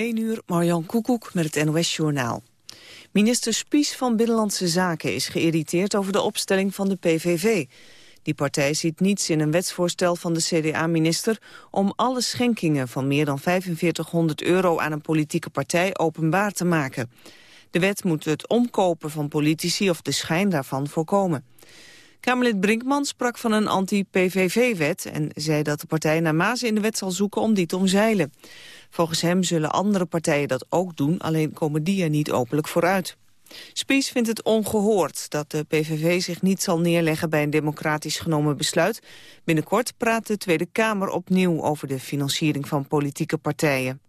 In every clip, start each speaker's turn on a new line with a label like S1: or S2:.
S1: 1 uur, Marjan Koekoek met het NOS-journaal. Minister Spies van Binnenlandse Zaken is geïrriteerd over de opstelling van de PVV. Die partij ziet niets in een wetsvoorstel van de CDA-minister... om alle schenkingen van meer dan 4500 euro aan een politieke partij openbaar te maken. De wet moet het omkopen van politici of de schijn daarvan voorkomen. Kamerlid Brinkman sprak van een anti-PVV-wet... en zei dat de partij naar mazen in de wet zal zoeken om die te omzeilen. Volgens hem zullen andere partijen dat ook doen, alleen komen die er niet openlijk vooruit. Spies vindt het ongehoord dat de PVV zich niet zal neerleggen bij een democratisch genomen besluit. Binnenkort praat de Tweede Kamer opnieuw over de financiering van politieke partijen.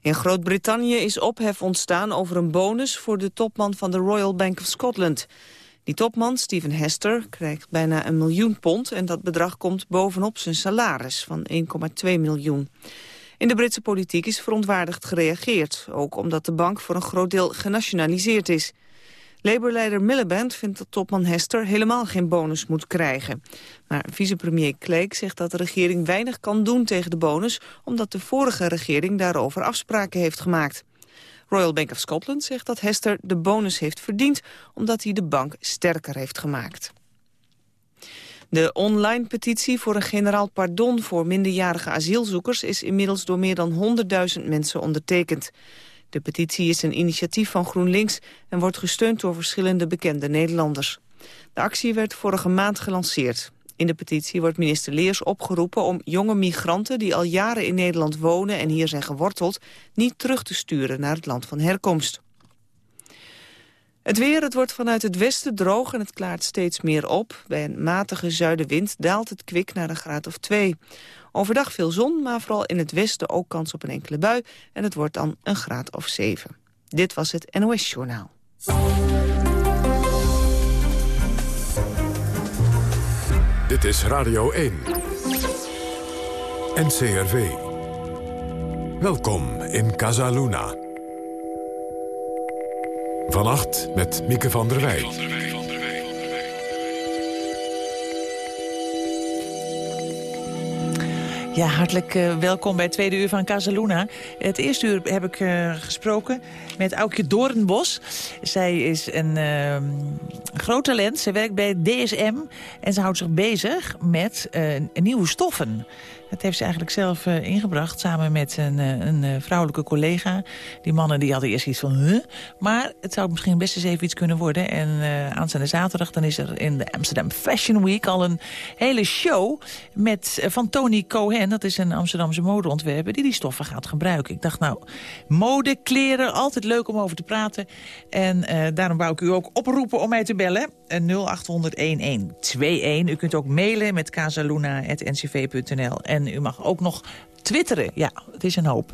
S1: In Groot-Brittannië is ophef ontstaan over een bonus voor de topman van de Royal Bank of Scotland. Die topman, Stephen Hester, krijgt bijna een miljoen pond... en dat bedrag komt bovenop zijn salaris van 1,2 miljoen. In de Britse politiek is verontwaardigd gereageerd... ook omdat de bank voor een groot deel genationaliseerd is. Labour-leider Miliband vindt dat topman Hester helemaal geen bonus moet krijgen. Maar vicepremier Clegg zegt dat de regering weinig kan doen tegen de bonus... omdat de vorige regering daarover afspraken heeft gemaakt. Royal Bank of Scotland zegt dat Hester de bonus heeft verdiend... omdat hij de bank sterker heeft gemaakt. De online petitie voor een generaal pardon voor minderjarige asielzoekers... is inmiddels door meer dan 100.000 mensen ondertekend. De petitie is een initiatief van GroenLinks... en wordt gesteund door verschillende bekende Nederlanders. De actie werd vorige maand gelanceerd. In de petitie wordt minister Leers opgeroepen om jonge migranten... die al jaren in Nederland wonen en hier zijn geworteld... niet terug te sturen naar het land van herkomst. Het weer, het wordt vanuit het westen droog en het klaart steeds meer op. Bij een matige zuidenwind daalt het kwik naar een graad of twee. Overdag veel zon, maar vooral in het westen ook kans op een enkele bui. En het wordt dan een graad of zeven. Dit was het NOS Journaal.
S2: Dit is Radio 1. NCRV. Welkom in Casaluna. Vannacht met Mieke van der Wij.
S3: Ja, hartelijk uh, welkom bij het tweede uur van Casaluna. Het eerste uur heb ik uh, gesproken met Aukje Doornbos. Zij is een uh, groot talent. Ze werkt bij DSM en ze houdt zich bezig met uh, nieuwe stoffen. Dat heeft ze eigenlijk zelf uh, ingebracht, samen met een, uh, een uh, vrouwelijke collega. Die mannen die hadden eerst iets van, huh? Maar het zou misschien best eens even iets kunnen worden. En aanstaande zaterdag dan is er in de Amsterdam Fashion Week al een hele show... Met, van Tony Cohen, dat is een Amsterdamse modeontwerper... die die stoffen gaat gebruiken. Ik dacht, nou, mode, kleren, altijd leuk om over te praten. En daarom wou ik u ook oproepen om mij te bellen. 0800-1121. U kunt ook mailen met casaluna.ncv.nl. u mag ook nog twitteren. Ja, het is een hoop.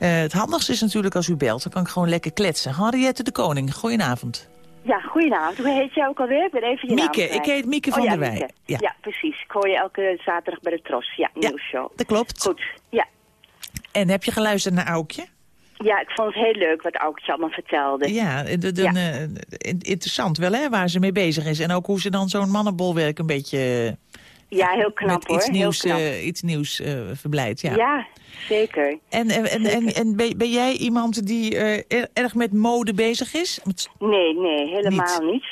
S3: Uh, het handigste is natuurlijk als u belt. Dan kan ik gewoon lekker kletsen. Henriette de Koning, goedenavond.
S4: Ja, goedenavond. Hoe heet jij ook alweer? Ik ben even je
S3: Mieke, ik heet Mieke van
S4: oh, ja,
S3: der Wij.
S4: Ja. ja. precies. Ik hoor je elke zaterdag bij de Tros. Ja, nieuwsshow.
S3: Ja, dat klopt.
S4: Goed, ja.
S3: En heb je geluisterd naar Aukje?
S4: Ja, ik vond het heel leuk wat Aukje allemaal vertelde.
S3: Ja, de, de, ja. Uh, interessant wel hè, waar ze mee bezig is. En ook hoe ze dan zo'n mannenbolwerk een beetje...
S4: Ja, heel knap hoor.
S3: Iets nieuws,
S4: heel knap.
S3: Uh, iets nieuws uh, verblijdt, ja.
S4: Ja, zeker.
S3: En, en, en, en, en ben, ben, jij iemand die uh, erg met mode bezig is? Met...
S4: Nee, nee, helemaal niet. niet.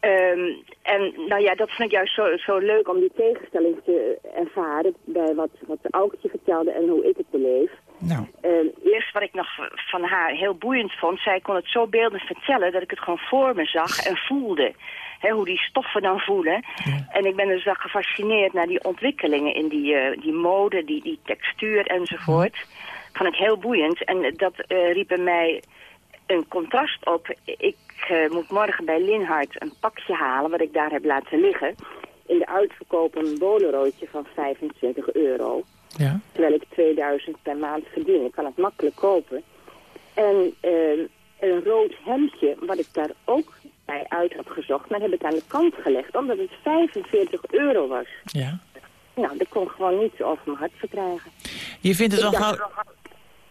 S4: Um, en nou ja, dat vind ik juist zo, zo leuk om die tegenstelling te ervaren bij wat, wat Aukje vertelde en hoe ik het beleef.
S3: Nou.
S4: Uh, eerst wat ik nog van haar heel boeiend vond, zij kon het zo beeldend vertellen dat ik het gewoon voor me zag en voelde. He, hoe die stoffen dan voelen.
S3: Ja.
S4: En ik ben dus wel gefascineerd naar die ontwikkelingen in die, uh, die mode, die, die textuur enzovoort. Vond ik heel boeiend. En dat uh, riep in mij een contrast op. Ik uh, moet morgen bij Linhart een pakje halen wat ik daar heb laten liggen. In de uitverkoop een van 25 euro.
S3: Ja.
S4: Terwijl ik 2000 per maand verdien. Ik kan het makkelijk kopen. En uh, een rood hemdje, wat ik daar ook bij uit heb gezocht, maar heb ik aan de kant gelegd, omdat het 45 euro was.
S3: Ja.
S4: Nou, dat kon gewoon niet over mijn hart verkrijgen.
S3: Je vindt het, al gauw,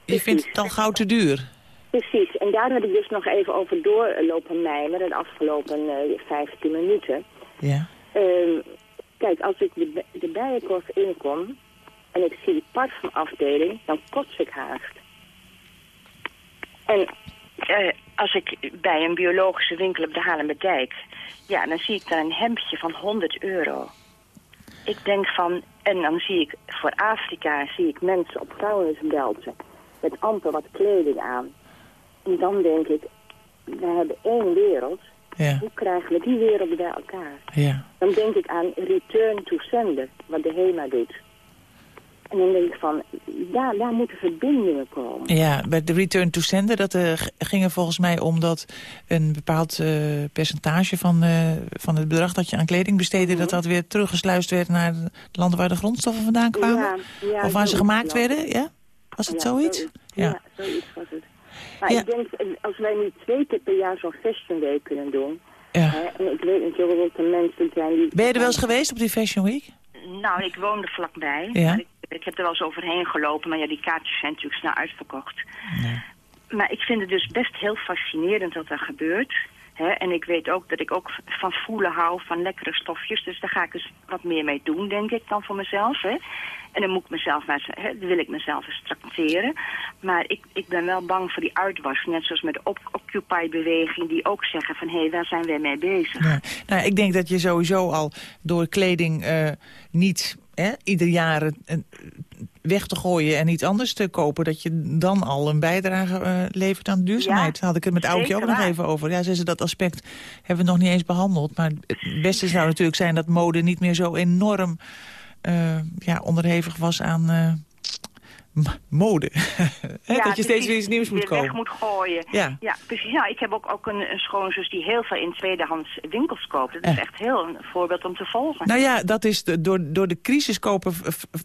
S3: je vindt het al gauw te duur?
S4: Precies, en daar heb ik dus nog even over doorlopen mijmeren de afgelopen uh, 15 minuten.
S3: Ja.
S4: Uh, kijk, als ik de, de bijenkorf inkom, en ik zie die parfumafdeling, dan kots ik haast. En eh, als ik bij een biologische winkel op de Haarlemmerdijk... ja, dan zie ik daar een hemdje van 100 euro. Ik denk van... En dan zie ik voor Afrika zie ik mensen op vuilnisbelten... met amper wat kleding aan. En dan denk ik, we hebben één wereld...
S3: Ja,
S4: Hoe krijgen we die wereld bij elkaar?
S3: ja.
S4: Dan denk ik aan return to sender, wat de HEMA doet. En dan denk ik van, daar, daar moeten verbindingen komen.
S3: Ja, bij de return to sender, dat g- ging er volgens mij om dat een bepaald eh, percentage van, eh, van het bedrag dat je aan kleding besteedde, dat dat weer teruggesluist werd naar de landen waar de grondstoffen vandaan kwamen?
S4: Ja, ja,
S3: of waar ze gemaakt werden, ja? Was het
S4: Ja,
S3: zoiets?
S4: Ja,
S3: Ja.
S4: zoiets was het. Maar
S3: Ja.
S4: ik denk, als wij nu twee keer per jaar zo'n fashion week kunnen doen...
S3: ja.
S4: Hè, en ik weet natuurlijk dat er mensen zijn die...
S3: Ben je er wel eens geweest op die Fashion Week?
S4: Nou, ik woon er vlakbij.
S3: Ja.
S4: Maar Ik, ik heb er wel eens overheen gelopen, maar ja, die kaartjes zijn natuurlijk snel uitverkocht. Maar ik vind het dus best heel fascinerend wat er gebeurt. Hè? En ik weet ook dat ik ook van voelen hou, van lekkere stofjes. Dus daar ga ik dus wat meer mee doen, denk ik, dan voor mezelf. Hè? En dan moet ik mezelf maar, dan wil ik mezelf eens tracteren. Maar ik, ik ben wel bang voor die uitwas. Net zoals met de Occupy-beweging, die ook zeggen van... hé, hey, waar zijn wij mee bezig?
S3: Ja. Nou, ik denk dat je sowieso al door kleding eh, niet hè, ieder jaar weg te gooien en iets anders te kopen... dat je dan al een bijdrage eh, levert aan duurzaamheid.
S4: Ja,
S3: Daar had ik het met Aukje ook nog even over. Ja, zei ze, dat aspect hebben we nog niet eens behandeld. Maar het beste zou natuurlijk zijn dat mode niet meer zo enorm eh, ja, onderhevig was aan... eh, Mode. Hè,
S4: Ja,
S3: dat je steeds weer iets nieuws moet kopen.
S4: weg moet gooien.
S3: Ja.
S4: ja precies. Nou, ik heb ook, ook een, een schoonzus die heel veel in tweedehands winkels koopt. Dat is
S3: Eh.
S4: echt heel een voorbeeld om te volgen.
S3: Nou ja, dat is de, door, door de crisis kopen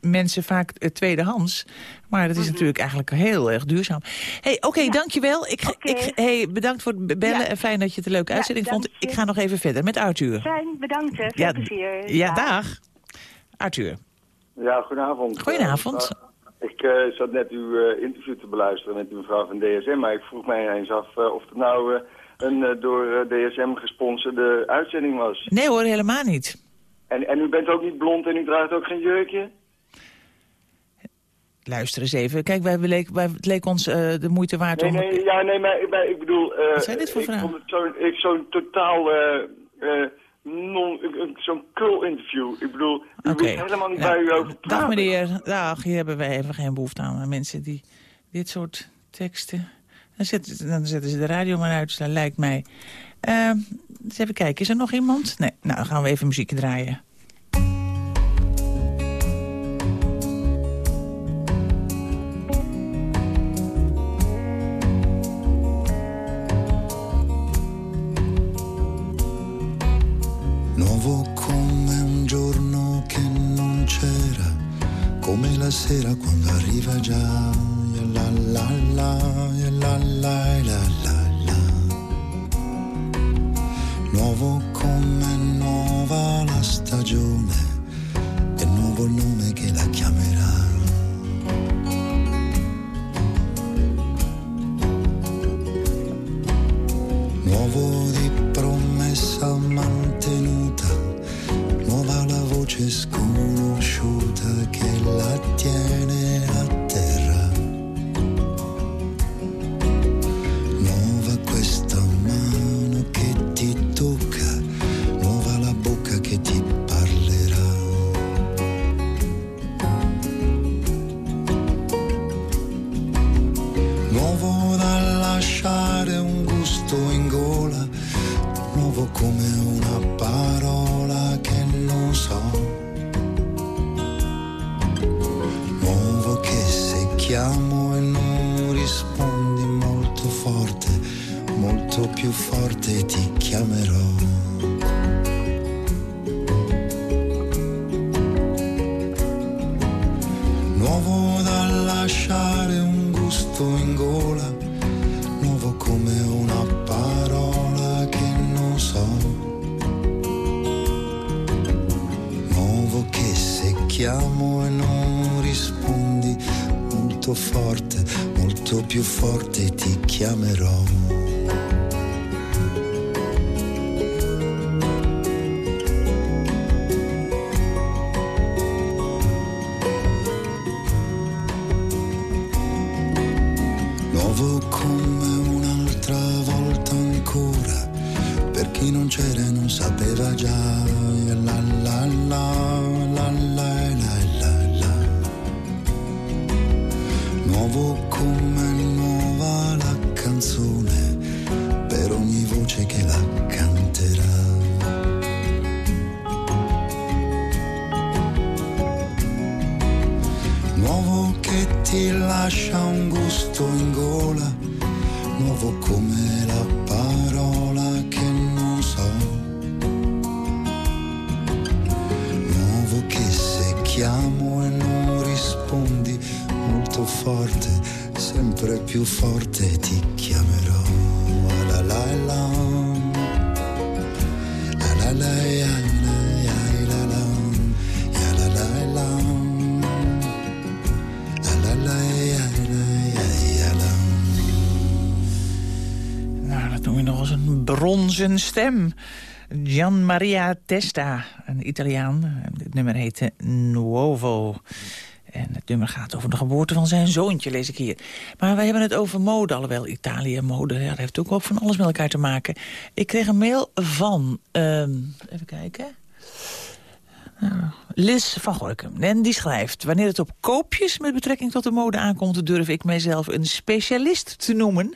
S3: mensen vaak eh, tweedehands. Maar dat is
S4: Mhm.
S3: natuurlijk eigenlijk heel erg duurzaam. hey, oké, dankjewel. Ik, ik, hey, bedankt voor het bellen
S4: Ja.
S3: en fijn dat je het een leuke
S4: Ja,
S3: uitzending vond.
S4: je.
S3: Ik ga nog even verder met Arthur.
S4: Fijn, bedankt. Hè. Veel
S3: Ja,
S4: plezier.
S3: ja, dag. Arthur.
S5: Ja, goedenavond.
S3: Goedenavond.
S5: Eh, ik eh, zat net uw eh, interview te beluisteren met die mevrouw van DSM, maar ik vroeg mij eens af eh, of het nou een door DSM gesponsorde uitzending was.
S3: Nee hoor, helemaal niet.
S5: En, en u bent ook niet blond en u draagt ook geen jurkje?
S3: Luister eens even. Kijk, wij, leek, wij, het leek ons de moeite waard
S5: Nee,
S3: om...
S5: nee, ja, nee, maar, maar ik bedoel...
S3: Wat zijn dit voor
S5: ik
S3: vragen?
S5: zo'n totaal... zo'n kul interview. Ik bedoel, u
S3: Oké.
S5: hoeft helemaal niet bij u over te praten.
S3: Dag meneer. Dag, hier hebben wij even geen behoefte aan. Mensen die dit soort teksten... Dan zetten, dan zetten ze de radio maar uit, dat lijkt mij. Eh, eens even kijken, is er nog iemand? Nee, nou dan gaan we even muziek draaien.
S6: Sera quando arriva già. La la la, la la la. Più forte ti chiamerò.
S3: Bronzen stem. Gian Maria Testa, een Italiaan. Het nummer heette Nuovo. En het nummer gaat over de geboorte van zijn zoontje, lees ik hier. Maar wij hebben het over mode, alhoewel Italië mode... Dat heeft ook ook van alles met elkaar te maken. Ik kreeg een mail van... ehm, even kijken... Nou, Liz van Gorkum. En die schrijft... Wanneer het op koopjes met betrekking tot de mode aankomt... durf ik mijzelf een specialist te noemen.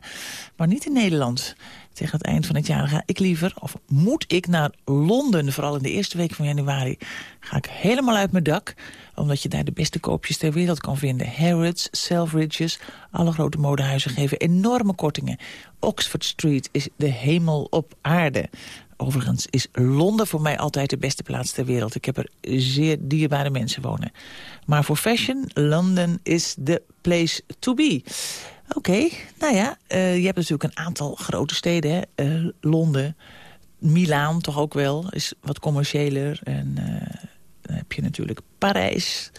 S3: Maar niet in Nederland. Tegen het eind van het jaar ga ik liever, of moet ik naar Londen... vooral in de eerste week van januari, ga ik helemaal uit mijn dak... omdat je daar de beste koopjes ter wereld kan vinden. Harrods, Selfridges, alle grote modehuizen geven enorme kortingen. Oxford Street is de hemel op aarde. Overigens is Londen voor mij altijd de beste plaats ter wereld. Ik heb er zeer dierbare mensen wonen. Maar voor fashion, London is the place to be. Oké, nou ja, eh, je hebt natuurlijk een aantal grote steden. Hè? Eh, Londen, Milaan toch ook wel, is wat commerciëler. En eh, dan heb je natuurlijk Parijs.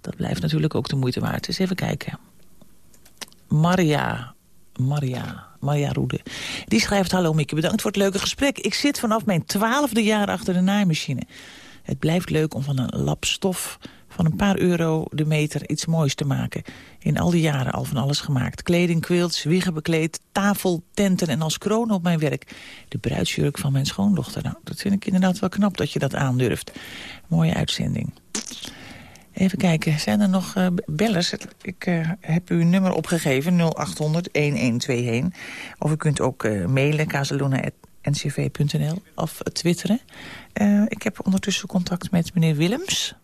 S3: Dat blijft natuurlijk ook de moeite waard. Dus even kijken. Maria, Maria, Maria Roede. Die schrijft, hallo Mieke, bedankt voor het leuke gesprek. Ik zit vanaf mijn twaalfde jaar achter de naaimachine. Het blijft leuk om van een lap stof van een paar euro de meter iets moois te maken. In al die jaren al van alles gemaakt. Kleding, quilts, wiegen bekleed, tafel, tenten en als kroon op mijn werk. De bruidsjurk van mijn schoondochter. Nou, dat vind ik inderdaad wel knap dat je dat aandurft. Mooie uitzending. Even kijken, zijn er nog uh, bellers? Ik uh, heb uw nummer opgegeven, 0800-1121. Of u kunt ook uh, mailen, kazeluna.ncv.nl of twitteren. ik heb ondertussen contact met meneer Willems.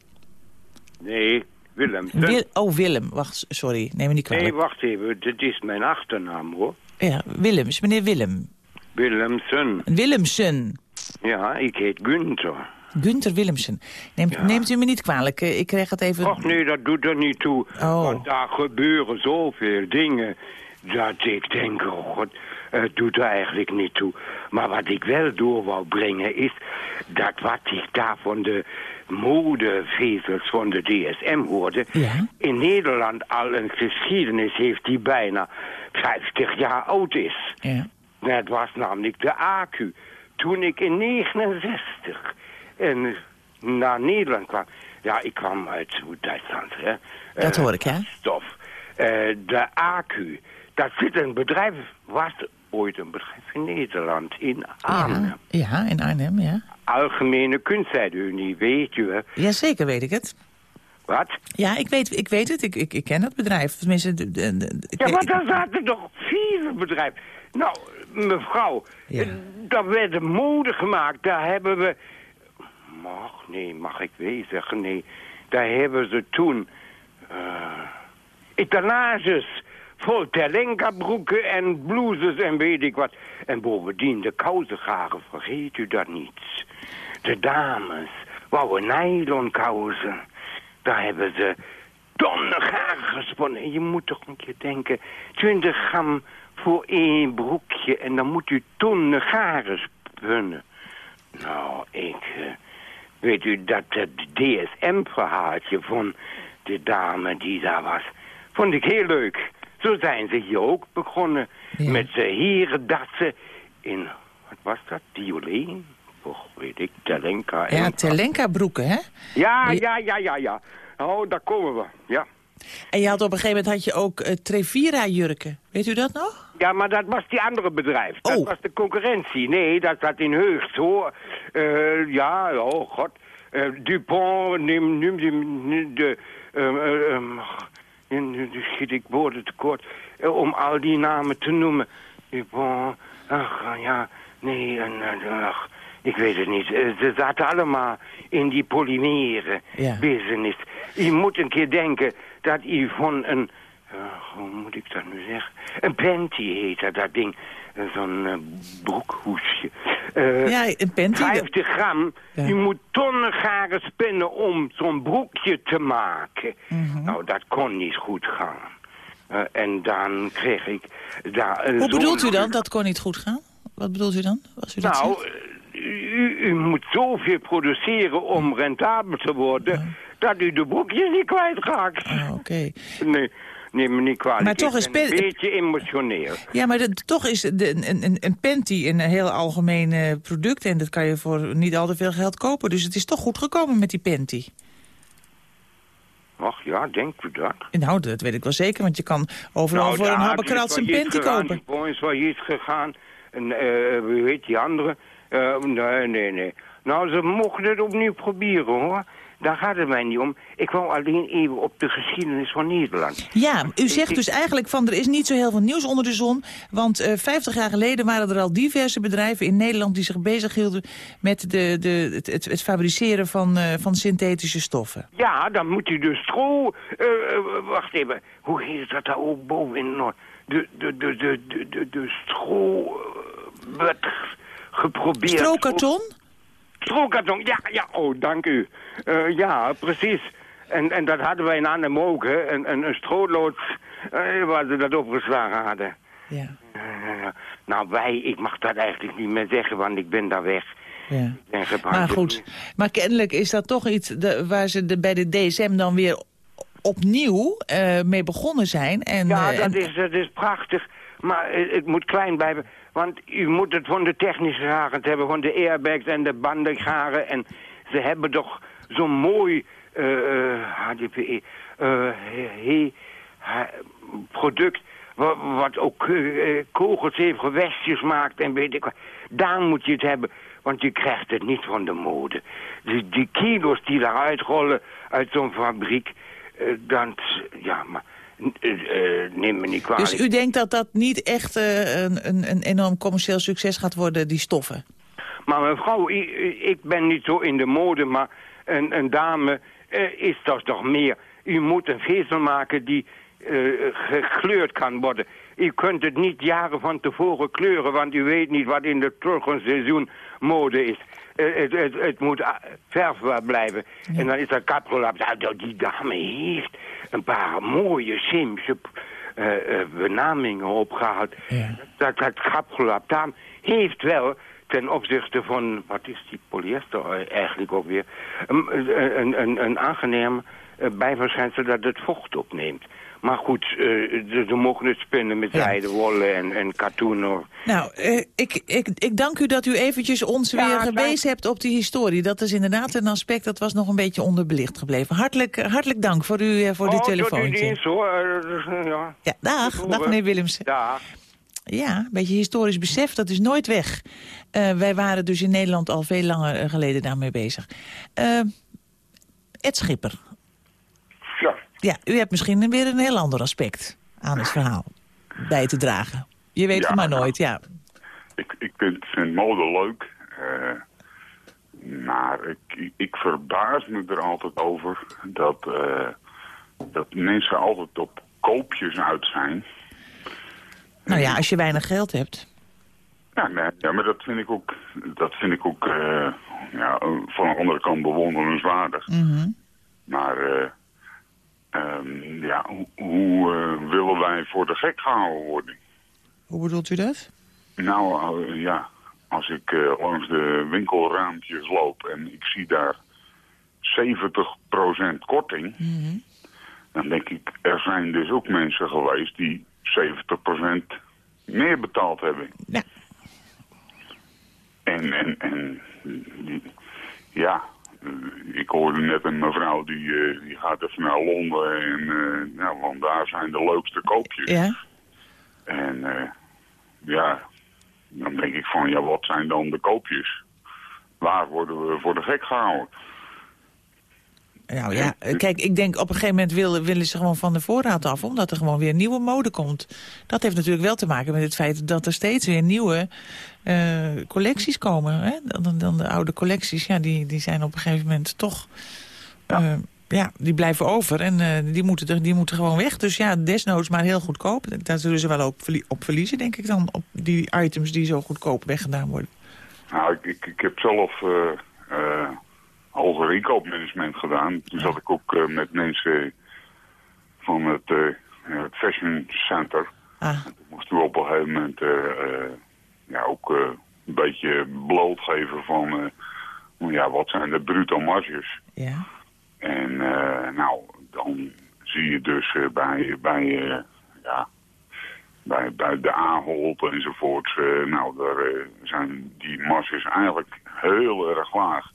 S7: Nee, Willem.
S3: Wil oh, Willem. Wacht, sorry. Neem me niet kwalijk.
S7: Nee, wacht even. Dit is mijn achternaam, hoor.
S3: Ja, Willems. Meneer Willem.
S7: Willemsen.
S3: Willemsen.
S7: Ja, ik heet Gunther.
S3: Gunther Willemsen. Neemt,
S7: Ja.
S3: neemt u me niet kwalijk. eh, Ik kreeg het even...
S7: Och nee, dat doet er niet toe.
S3: Oh.
S7: Want daar gebeuren zoveel dingen dat ik denk, oh god, het doet er eigenlijk niet toe. Maar wat ik wel door wou brengen is dat wat ik daar van de modevezels van de DSM hoorde...
S3: Ja.
S7: in Nederland al een geschiedenis heeft die bijna 50 jaar oud is.
S3: Ja.
S7: Dat was namelijk de AQ. Toen ik in 69 en naar Nederland kwam. Ja, ik kwam uit Duitsland, hè.
S3: Dat
S7: Eh,
S3: hoor ik.
S7: Stof. Eh, de AQ. Dat zit een bedrijf, was ooit een bedrijf in Nederland, in Arnhem.
S3: Ja, ja, in Arnhem, ja.
S7: Algemene Kunstzijdunie, weet je wel.
S3: Jazeker weet ik het.
S7: Wat?
S3: Ja, ik weet, ik weet het. Ik, ik, ik ken dat bedrijf. Tenminste, de, de- de-
S7: Ja, maar daar zaten toch vier bedrijven. Nou, mevrouw,
S3: Ja.
S7: daar werd mode gemaakt. Daar hebben we... Mag, nee, mag ik wezen? Nee, daar hebben ze toen... eh etalages vol Terlenka broeken en blouses en weet ik wat. En bovendien de kousengagen, vergeet u dat niet. De dames wouden nylonkousen. Daar hebben ze tonnen garen gesponnen. En je moet toch een keer denken, 20 gram voor één broekje en dan moet u tonnen garen spunnen. Nou, ik... eh, weet u, dat het DSM-verhaaltje van de dame die daar was, vond ik heel leuk. Zo zijn ze hier ook begonnen.
S3: Ja.
S7: Met ze herendassen in, wat was dat, Dioleen? Och, weet ik, Telenka.
S3: Ja,
S7: en-
S3: Telenka broeken, hè?
S7: ja, ja, ja, ja, ja. Oh, daar komen we, ja.
S3: En je had op een gegeven moment had je ook eh, Trevira-jurken. Weet u dat nog?
S7: Ja, maar dat was die andere bedrijf. Dat
S3: Oh.
S7: was de concurrentie. Nee, dat zat in Heugst, hoor. Eh, ja, oh god. Eh, Dupont, neem, neem, neem de... ehm, eh, ehm, nu- nu schiet ik woorden tekort. eh, om al die namen te noemen. Dupont, ach, ja, nee, en, eh, ach, ik weet het niet. Eh, ze zaten allemaal in die polymeren
S3: Ja.
S7: business. Je moet een keer denken dat van een... hoe moet ik dat nu zeggen? Een panty heet dat, dat ding. Eh, Zo'n eh, broekhoesje. Eh,
S3: ja, een panty.
S7: 50 gram.
S3: Ja.
S7: Je moet tonnen garen spinnen om zo'n broekje te maken.
S3: Mhm.
S7: Nou, dat kon niet goed gaan. En dan kreeg ik daar
S3: Hoe bedoelt u dan? Dat kon niet goed gaan? Wat bedoelt u dan? U dat
S7: Nou, u, u moet zoveel produceren om rentabel te worden... dat u de broekjes niet kwijtraakt.
S3: Oh, Oké.
S7: Nee, neem me niet kwalijk.
S3: Maar toch is
S7: een beetje emotioneel.
S3: Ja, maar dat- toch is de, een, een, een panty een heel algemeen eh, product... en dat kan je voor niet al te veel geld kopen. Dus het is toch goed gekomen met die panty.
S7: Ach ja, denkt u dat?
S3: Nou, dat weet ik wel zeker, want je kan overal voor
S7: daar
S3: een habbekrats een panty
S7: gegaan,
S3: kopen.
S7: Boeing is failliet gegaan. En eh, wie heet die andere? Eh, nee, nee, nee. Nou, ze mochten het opnieuw proberen, hoor. Daar gaat het mij niet om. Ik wou alleen even op de geschiedenis van Nederland.
S3: Ja, u zegt dus eigenlijk van er is niet zo heel veel nieuws onder de zon. Want eh 50 jaar geleden waren er al diverse bedrijven in Nederland... die zich bezighielden met de, de, het, het, het fabriceren van, eh, van synthetische stoffen.
S7: Ja, dan moet u de stro... eh, wacht even. Hoe heet dat daar ook boven in Noord? De, de, de, de, de, de, de stro... werd geprobeerd...
S3: Strokarton?
S7: Strokarton, ja, ja, oh, dank u. Eh, ja, precies. En, en dat hadden wij in Arnhem ook, hè. Een, een, een strooloods eh, waar ze dat opgeslagen hadden.
S3: Ja.
S7: Eh, nou, wij, ik mag dat eigenlijk niet meer zeggen, want ik ben daar weg.
S3: ja. Maar goed, maar kennelijk is dat toch iets de, waar ze de, bij de DSM dan weer opnieuw mee begonnen zijn. En,
S7: Ja, dat
S3: en-
S7: is, dat is prachtig. Maar het, het moet klein blijven. Want u moet het van de technische garen hebben, van de airbags en de bandengaren. En ze hebben toch zo'n mooi eh, eh, HDPE eh, he- product... Wat, wat ook eh, kogels heeft, gewestjes maakt en weet ik wat. Daar moet je het hebben, want je krijgt het niet van de mode. Die, die kilo's die daaruit rollen uit zo'n fabriek... dan, ja, maar... eh, eh, neem me niet kwalijk.
S3: dus u denkt dat dat niet echt eh, een, een, een enorm commercieel succes gaat worden, die stoffen?
S7: Maar mevrouw, ik ben niet zo in de mode, maar een, een dame is dat toch meer. U moet een vezel maken die gekleurd kan worden. U kunt het niet jaren van tevoren kleuren, want u weet niet wat in het seizoen mode is. Eh, het, het, het moet ah, verfbaar blijven. En dan is dat kaprolap. Nou, die dame heeft een paar mooie Simse eh, eh, benamingen opgehaald.
S3: Ja.
S7: Dat, dat caprolaptaan heeft wel ten opzichte van, wat is die polyester eh, eigenlijk ook weer, een, een, een, een aangenaam eh, bijverschijnsel dat het vocht opneemt. Maar goed, eh, ze, ze mogen het spinnen met
S3: Ja.
S7: zijde, wollen en, en katoen. Of,
S3: Nou, eh, ik, ik, ik dank u dat u eventjes ons
S7: Ja,
S3: weer gewezen hebt op die historie. Dat is inderdaad een aspect dat was nog een beetje onderbelicht gebleven. Hartelijk, hartelijk dank voor, u, eh, voor
S7: oh,
S3: dit telefoontje.
S7: dienst hoor. Eh, dus, eh, ja.
S3: Ja, dag, dag meneer Willemsen.
S7: Dag.
S3: Ja, een beetje historisch besef, dat is nooit weg. Eh, wij waren dus in Nederland al veel langer eh, geleden daarmee bezig. Eh, Ed Schipper,
S8: Ja,
S3: u hebt misschien weer een heel ander aspect aan het verhaal bij te dragen. Je weet
S8: Ja,
S3: het maar
S8: nou.
S3: nooit, ja.
S8: ik, ik vind, vind mode leuk. eh, maar ik, ik, verbaas me er altijd over dat, eh, dat mensen altijd op koopjes uit zijn.
S3: Nou ja, als je weinig geld hebt.
S8: Ja, nee, ja maar dat vind ik ook, dat vind ik ook eh, ja, van de andere kant bewonderenswaardig.
S3: Mhm.
S8: Maar eh, ehm, ja, hoe, hoe eh, willen wij voor de gek gehouden worden?
S3: Hoe bedoelt u dat?
S8: Nou, ja, als ik eh, langs de winkelraampjes loop en ik zie daar 70% korting, dan denk ik, er zijn dus ook mensen geweest die 70% meer betaald hebben.
S3: Ja.
S8: En, en, en ja, ik hoorde net een mevrouw die, eh, die gaat even naar Londen en eh, nou, want daar zijn de leukste koopjes.
S3: Ja?
S8: En eh, ja, dan denk ik van ja, wat zijn dan de koopjes? Waar worden we voor de gek gehouden?
S3: Nou ja, eh, kijk, ik denk op een gegeven moment willen, willen ze gewoon van de voorraad af... omdat er gewoon weer nieuwe mode komt. Dat heeft natuurlijk wel te maken met het feit dat er steeds weer nieuwe eh, collecties komen. Hè? Dan, dan de oude collecties, ja, die, die zijn op een gegeven moment toch... Ja, ja die blijven over en eh, die, moeten er, die moeten gewoon weg. Dus ja, desnoods maar heel goedkoop. Daar zullen ze wel op verliezen, denk ik dan... op die items die zo goedkoop weggedaan worden.
S8: Nou, ik, ik, ik heb zelf... Hoger inkoopmanagement gedaan. Toen zat ik ook uh, met mensen van het, uh, het Fashion Center.
S3: Ah.
S8: En toen moesten we op een gegeven moment uh, ja, ook een beetje blootgeven van... ja, wat zijn de bruto marges?
S3: Ja.
S8: En nou, dan zie je dus bij, bij, ja, bij, bij de Ahold enzovoort... nou, daar zijn die marges eigenlijk heel erg laag.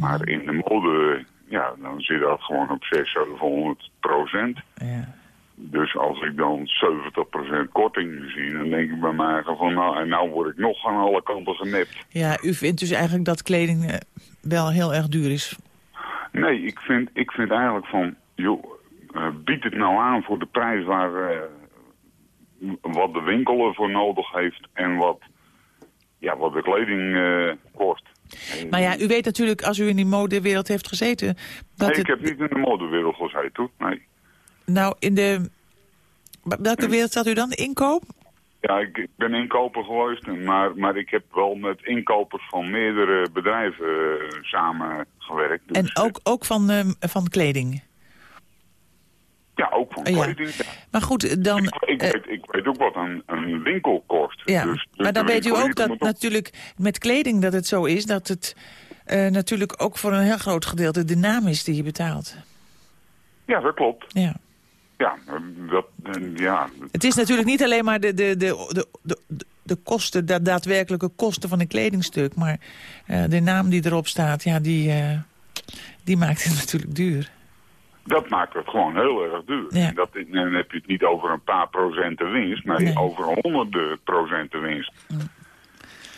S8: Maar in de mode, ja, dan zit dat gewoon op 600, 700 procent.
S3: Ja.
S8: Dus als ik dan 70 procent korting zie, dan denk ik bij mij van, nou, en nou word ik nog aan alle kanten genept.
S3: Ja, u vindt dus eigenlijk dat kleding eh, wel heel erg duur is?
S8: Nee, ik vind, ik vind eigenlijk van, joh, uh, bied het nou aan voor de prijs waar, uh, wat de winkel ervoor nodig heeft en wat, ja, wat de kleding kost.
S3: Maar ja, u weet natuurlijk, als u in die modewereld heeft gezeten... Dat
S8: nee, ik heb niet in de modewereld gezeten, nee.
S3: Nou, in de... Welke wereld zat u dan? Inkoop?
S8: Ja, ik, ik ben inkoper geweest, maar, maar ik heb wel met inkopers van meerdere bedrijven uh, samengewerkt. Dus,
S3: en ook, ook van, uh, van kleding?
S8: Ja, ook van kleding. Ja.
S3: Maar goed, dan...
S8: Ik, ik, uh, weet, ik, weet, ook wat een, een winkel kost.
S3: Ja,
S8: dus, dus
S3: maar dan weet u ook dat natuurlijk met kleding dat het zo is... dat het uh, natuurlijk ook voor een heel groot gedeelte de naam is die je betaalt.
S8: Ja, dat klopt.
S3: Ja.
S8: Ja, dat, ja.
S3: Het is natuurlijk niet alleen maar de, de, de, de, de, de kosten, de daadwerkelijke kosten van een kledingstuk... maar uh, de naam die erop staat, ja, die, die maakt het natuurlijk duur.
S8: Dat maakt het gewoon heel erg duur.
S3: Ja.
S8: Dat, dan heb je het niet over een paar procenten winst, maar
S3: Nee.
S8: over honderden procenten winst.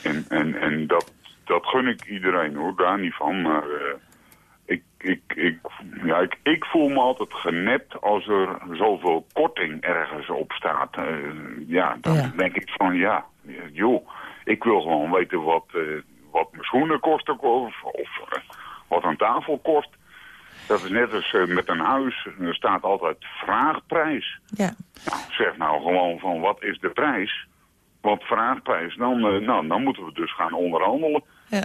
S8: En, en, en dat, dat gun ik iedereen hoor, daar niet van. Maar eh, ik, ik, ik, ja, ik, ik voel me altijd genept als er zoveel korting ergens op staat. Eh, ja, dan
S3: Ja.
S8: denk ik van ja, joh, ik wil gewoon weten wat, eh, wat mijn schoenen kosten of, of wat een tafel kost. Dat is net als eh, met een huis. Er staat altijd vraagprijs.
S3: Ja.
S8: Nou, zeg nou gewoon van wat is de prijs? Want vraagprijs, dan, eh, nou, dan moeten we dus gaan onderhandelen.
S3: ja.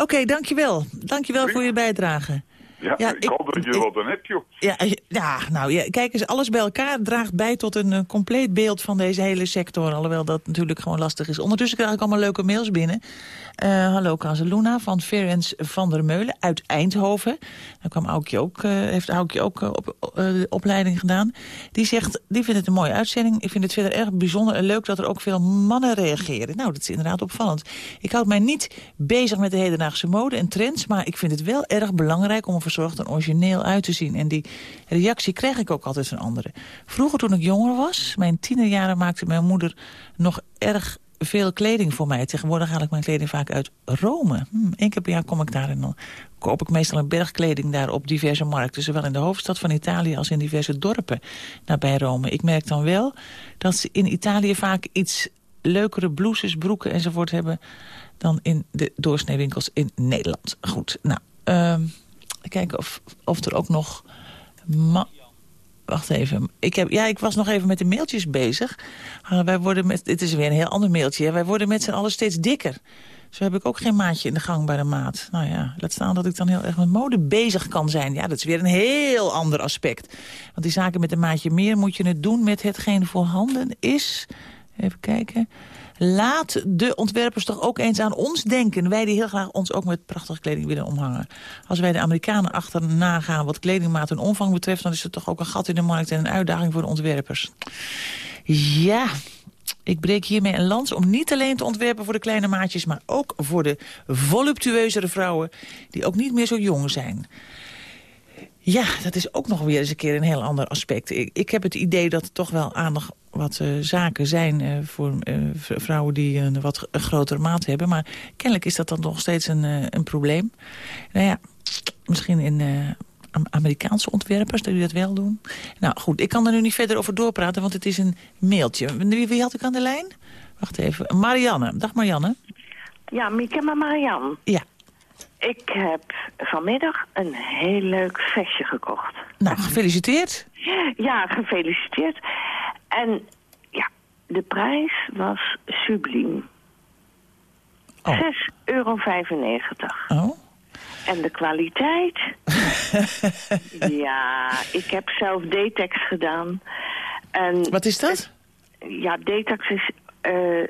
S3: Oké, dankjewel. Dankjewel voor je bijdrage.
S8: Ja,
S3: Ja,
S8: ik, hoop dat je wat aan hebt, joh.
S3: Ja, eh, ja, nou, ja, kijk eens, alles bij elkaar draagt bij tot een eh, compleet beeld van deze hele sector. Alhoewel dat natuurlijk gewoon lastig is. Ondertussen krijg ik allemaal leuke mails binnen. Eh, hallo Kazeluna van Ferens van der Meulen uit Eindhoven. Daar kwam Aukje ook, eh, heeft Aukje ook op, de opleiding gedaan. Die zegt, die vindt het een mooie uitzending. Ik vind het verder erg bijzonder en leuk dat er ook veel mannen reageren. Nou, dat is inderdaad opvallend. Ik houd mij niet bezig met de hedendaagse mode en trends... maar ik vind het wel erg belangrijk om er verzorgd en origineel uit te zien. En die reactie krijg ik ook altijd van anderen. Vroeger toen ik jonger was, mijn tienerjaren maakte mijn moeder nog erg veel kleding voor mij. Tegenwoordig haal ik mijn kleding vaak uit Rome. Hm, keer per jaar kom ik daar en dan koop ik meestal een bergkleding daar op diverse markten. Zowel in de hoofdstad van Italië als in diverse dorpen nabij Rome. Ik merk dan wel dat ze in Italië vaak iets leukere blouses, broeken enzovoort hebben... dan in de doorsneewinkels in Nederland. Goed, nou, ehm, kijken of, of er ook nog... Wacht even. Ik, heb, ja, ik was nog even met de mailtjes bezig. Uh, wij worden met, dit is weer een heel ander mailtje. Wij worden met z'n allen steeds dikker. Zo heb ik ook geen maatje in de gangbare maat. Nou ja, laat staan dat ik dan heel erg met mode bezig kan zijn. Ja, dat is weer een heel ander aspect. Want die zaken met een maatje meer moet je het doen met hetgeen voorhanden is. Even kijken. Laat de ontwerpers toch ook eens aan ons denken. Wij die heel graag ons ook met prachtige kleding willen omhangen. Als wij de Amerikanen achterna gaan wat kledingmaat en omvang betreft... dan is het toch ook een gat in de markt en een uitdaging voor de ontwerpers. Ja, Ik breek hiermee een lans om niet alleen te ontwerpen voor de kleine maatjes... maar ook voor de voluptueuzere vrouwen die ook niet meer zo jong zijn. Ja, dat is ook nog weer eens een keer een heel ander aspect. Ik, ik heb het idee dat er toch wel aandacht wat eh, zaken zijn eh, voor eh, vrouwen die een wat grotere maat hebben. Maar kennelijk is dat dan nog steeds een, een probleem. Nou ja, misschien in Am- Amerikaanse ontwerpers, dat die dat wel doen. Nou goed, ik kan er nu niet verder over doorpraten, want het is een mailtje. Wie, wie had ik aan de lijn? Wacht even. Marianne. Dag Marianne.
S9: Ja, Mieke maar Marian.
S3: Ja.
S9: Ik heb vanmiddag een heel leuk vestje gekocht.
S3: Nou, gefeliciteerd.
S9: Ja, gefeliciteerd. En ja, de prijs was subliem.
S3: Oh.
S9: 6,95 euro.
S3: Oh.
S9: En de kwaliteit? ja, ik heb zelf Detex gedaan. En
S3: Wat is dat?
S9: ja, Detex is eh,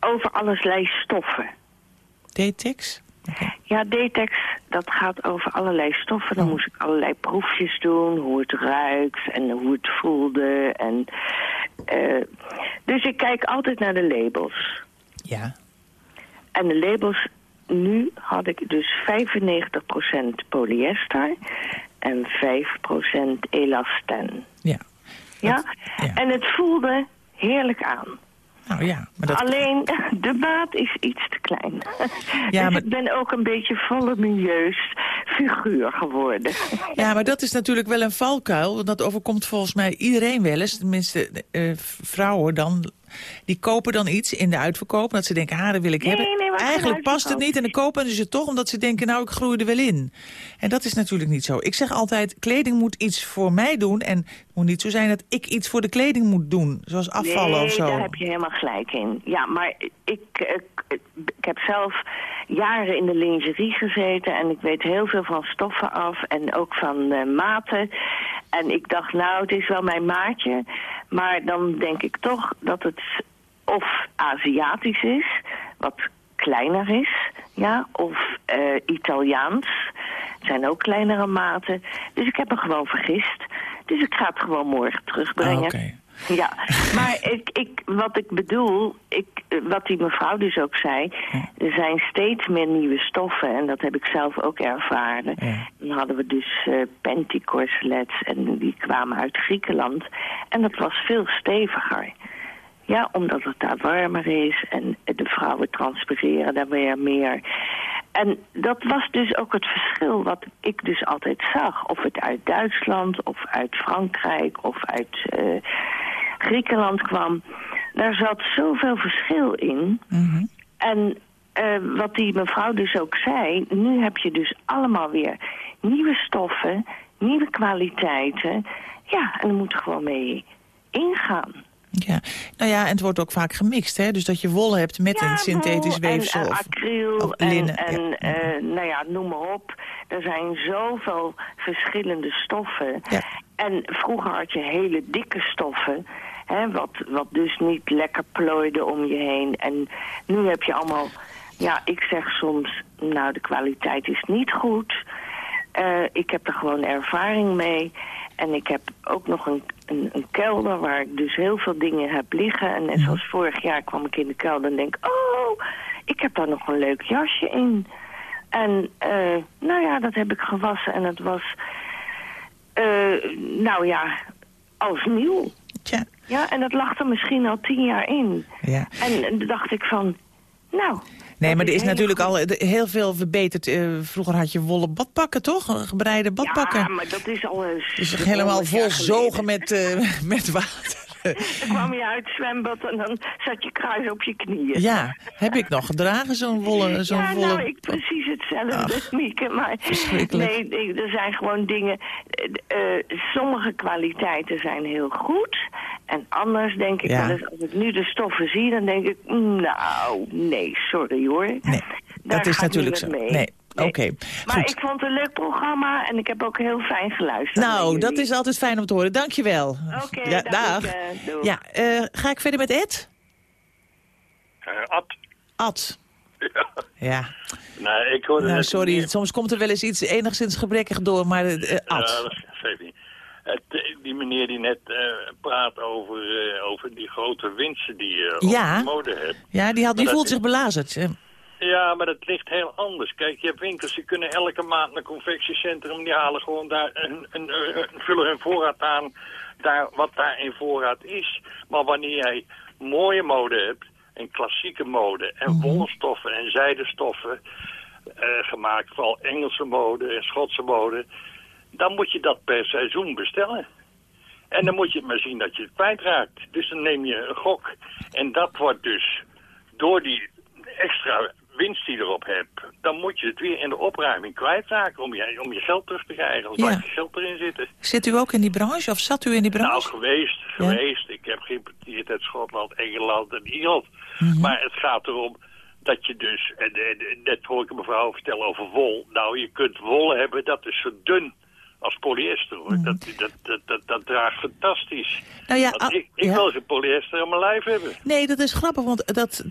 S9: over allerlei stoffen. Ja, Detex, dat gaat over allerlei stoffen. Dan moest ik allerlei proefjes doen, hoe het ruikt en hoe het voelde. En, eh, dus ik kijk altijd naar de labels.
S3: Ja.
S9: En de labels, nu had ik dus 95% polyester en 5% elasten.
S3: Ja.
S9: Ja?
S3: ja.
S9: En het voelde heerlijk aan.
S3: Nou ja, maar dat...
S9: Alleen, de maat is iets te klein.
S3: Ja,
S9: dus
S3: maar-
S9: ik ben ook een beetje volumieus figuur geworden.
S3: Ja, maar dat is natuurlijk wel een valkuil. Want dat overkomt volgens mij iedereen wel eens. Tenminste, eh, vrouwen dan... Die kopen dan iets in de uitverkoop. Dat ze denken, ah, dat wil ik
S9: Nee,
S3: hebben.
S9: nee,
S3: Eigenlijk past het niet. En dan kopen ze het toch omdat ze denken, nou, ik groei er wel in. En dat is natuurlijk niet zo. Ik zeg altijd, kleding moet iets voor mij doen. En het moet niet zo zijn dat ik iets voor de kleding moet doen. Zoals afvallen
S9: nee,
S3: of zo.
S9: daar heb je helemaal gelijk in. Ja, maar ik, ik, ik heb zelf jaren in de lingerie gezeten... en ik weet heel veel van stoffen af en ook van eh, maten. En ik dacht, nou, het is wel mijn maatje. Maar dan denk ik toch dat het of Aziatisch is, wat kleiner is... ja, of eh, Italiaans. Zijn ook kleinere maten. Dus ik heb me gewoon vergist. Dus ik ga het gewoon morgen terugbrengen.
S3: Ah.
S9: Ja, maar ik, ik, wat ik bedoel, ik, wat die mevrouw dus ook zei... er zijn steeds meer nieuwe stoffen en dat heb ik zelf ook ervaren.
S3: Ja.
S9: Dan hadden we dus pantycorselets en die kwamen uit Griekenland. En dat was veel steviger. Ja, omdat het daar warmer is en de vrouwen transpireren daar weer meer. En dat was dus ook het verschil wat ik dus altijd zag. Of het uit Duitsland of uit Frankrijk of uit eh, Griekenland kwam. Daar zat zoveel verschil in.
S3: Mhm.
S9: En eh, wat die mevrouw dus ook zei, nu heb je dus allemaal weer nieuwe stoffen, nieuwe kwaliteiten. Ja, en daar moet je gewoon mee ingaan.
S3: Ja. Nou ja, en het wordt ook vaak gemixt, hè? Dus dat je wol hebt met
S9: Ja,
S3: een synthetisch
S9: wol
S3: weefsel.
S9: En,
S3: of-
S9: acryl
S3: of linnen,
S9: en
S3: ja.
S9: eh, nou ja, noem maar op. Er zijn zoveel verschillende stoffen.
S3: Ja.
S9: En vroeger had je hele dikke stoffen. Hè, wat, wat dus niet lekker plooide om je heen. En nu heb je allemaal... Ja, ik zeg soms, nou de kwaliteit is niet goed. Eh, ik heb er gewoon ervaring mee. En ik heb ook nog een, een, een kelder waar ik dus heel veel dingen heb liggen. En net zoals vorig jaar kwam ik in de kelder en denk... oh, ik heb daar nog een leuk jasje in. En eh, nou ja, dat heb ik gewassen en het was... eh, nou ja, als nieuw.
S3: Tja,
S9: Ja, en dat lag er misschien al tien jaar in.
S3: ja.
S9: En, dacht ik van, nou...
S3: Nee, maar er is natuurlijk al eh, heel veel verbeterd. Eh, vroeger had je wollen badpakken, toch? Gebreide badpakken.
S9: Ja, maar dat is al.
S3: Dus helemaal
S9: 100
S3: vol
S9: jaar
S3: zogen
S9: geleden.
S3: met, eh, met water.
S9: Dan kwam je uit het zwembad en dan zat je kruis op je knieën.
S3: ja, heb ik nog gedragen, zo'n wollen... Zo'n
S9: ja, nou, ik precies hetzelfde, Mieke. Maar nee, nee, er zijn gewoon dingen... eh, eh, sommige kwaliteiten zijn heel goed. En anders denk ik
S3: Ja.
S9: als ik nu de stoffen zie... dan denk ik, mm, nou, nee, sorry hoor.
S3: Nee,
S9: Daar
S3: dat is natuurlijk zo.
S9: mee.
S3: Nee, oké.
S9: Maar
S3: Goed.
S9: ik vond het een leuk programma en ik heb ook heel fijn geluisterd.
S3: Nou, dat is altijd fijn om te horen. Dankjewel.
S9: Oké,
S3: ja,
S9: dag.
S3: Ja, eh, ga ik verder met Ed?
S10: Eh, Ad.
S3: Ad.
S10: Ja.
S3: Ja,
S10: Nee, ik hoorde
S3: nou
S10: net
S3: sorry.
S10: niet-
S3: Soms komt er wel eens iets enigszins gebrekkig door, maar eh,
S10: Ja,
S3: Ad.
S10: dat geeft niet. Het, die meneer die net eh, praat over, eh, over die grote winsten die je op
S3: Ja.
S10: de mode hebt.
S3: Ja, die, had, die voelt
S10: is-
S3: zich belazerd.
S10: Ja, maar dat ligt heel anders. Kijk, je hebt winkels die kunnen elke maand naar een confectiecentrum. Die halen gewoon daar een, een, een- vullen hun voorraad aan, daar, wat daar in voorraad is. Maar wanneer jij mooie mode hebt, en klassieke mode, en
S3: Mhm.
S10: wollenstoffen en zijdestoffen, eh, gemaakt vooral Engelse mode en Schotse mode, dan moet je dat per seizoen bestellen. En dan moet je maar zien dat je het kwijtraakt. Dus dan neem je een gok. En dat wordt dus door die extra winst die je erop hebt... dan moet je het weer in de opruiming kwijtraken om je, om je geld terug te krijgen. Of
S3: Ja.
S10: laat je geld erin zitten.
S3: Zit u ook in die branche of zat u in die
S10: Nou,
S3: branche?
S10: geweest, geweest. Ik heb geïmporteerd uit Schotland, Engeland en Ierland.
S3: Mhm.
S10: Maar het gaat erom dat je dus... En net hoor ik een mevrouw vertellen over wol. Nou, je kunt wol hebben, dat is zo dun als polyester. Hoor. Dat, dat, dat, dat, dat draagt fantastisch.
S3: Nou ja, ah,
S10: ik ik
S3: ja.
S10: wil geen polyester aan mijn lijf hebben.
S3: Nee, dat is grappig, want dat,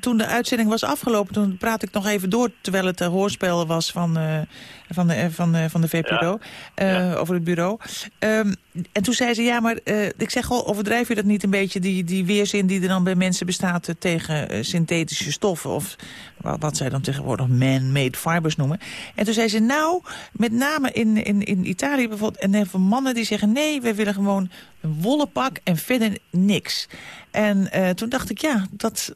S3: toen de uitzending was afgelopen... toen praat ik nog even door, terwijl het een hoorspel was van, eh, van, de, van, eh, van de VPRO... eh, over het bureau. Ehm, en toen zei ze, ja, maar eh, ik zeg al, overdrijf je dat niet een beetje... die, die weerzin die er dan bij mensen bestaat eh, tegen eh, synthetische stoffen... of wa- wat zij dan tegenwoordig man-made fibers noemen. En toen zei ze, nou, met name in, in, in Italië bijvoorbeeld... en heel veel mannen die zeggen, nee, wij willen gewoon een wollen pak en verder niks. En eh, toen dacht ik, ja, dat,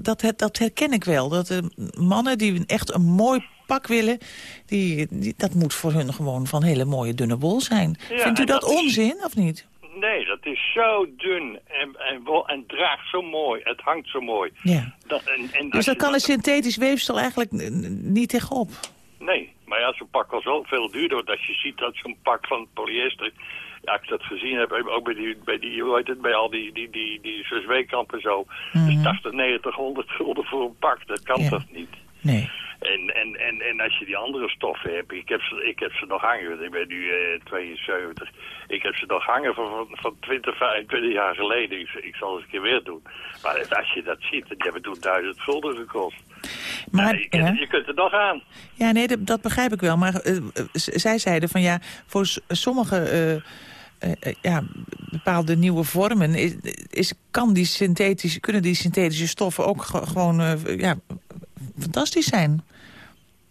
S3: dat, dat, dat herken ik wel. Dat eh, mannen die echt een mooi pak willen... Die, die, dat moet voor hun gewoon van hele mooie dunne wol zijn.
S10: Ja,
S3: Vindt u dat,
S10: dat is-
S3: onzin, of niet?
S10: Nee, dat is zo dun en, en, wol- en draagt zo mooi. Het hangt zo mooi.
S3: Ja.
S10: Dat, en, en
S3: Dus dat kan een synthetisch weefsel eigenlijk niet tegenop.
S10: Nee, maar ja, zo'n pak was wel veel duurder. Als je ziet dat zo'n pak van polyester... Ja, ik dat gezien heb, ook bij die, bij die hoe heet het, bij al die, die, die, die en zo. Dus 80, 90, 100 gulden voor een pak, dat kan
S3: Ja.
S10: toch niet?
S3: Nee.
S10: En, en, en, en als je die andere stoffen hebt, ik heb ze, ik heb ze nog hangen, ik ben nu eh, 72. Ik heb ze nog hangen van, van, van 20, 25 jaar geleden. Ik, ik zal het een keer weer doen. Maar als je dat ziet, die hebben toen duizend gulden gekost.
S3: Maar,
S10: Ja, je, kunt,
S3: ja.
S10: je kunt er nog aan.
S3: Ja, nee, dat, dat begrijp ik wel. Maar eh, eh, zij zeiden van ja, voor sommige eh, eh, eh, ja, bepaalde nieuwe vormen... Is, is, kan die synthetische, kunnen die synthetische stoffen ook ge- gewoon eh, ja, fantastisch zijn.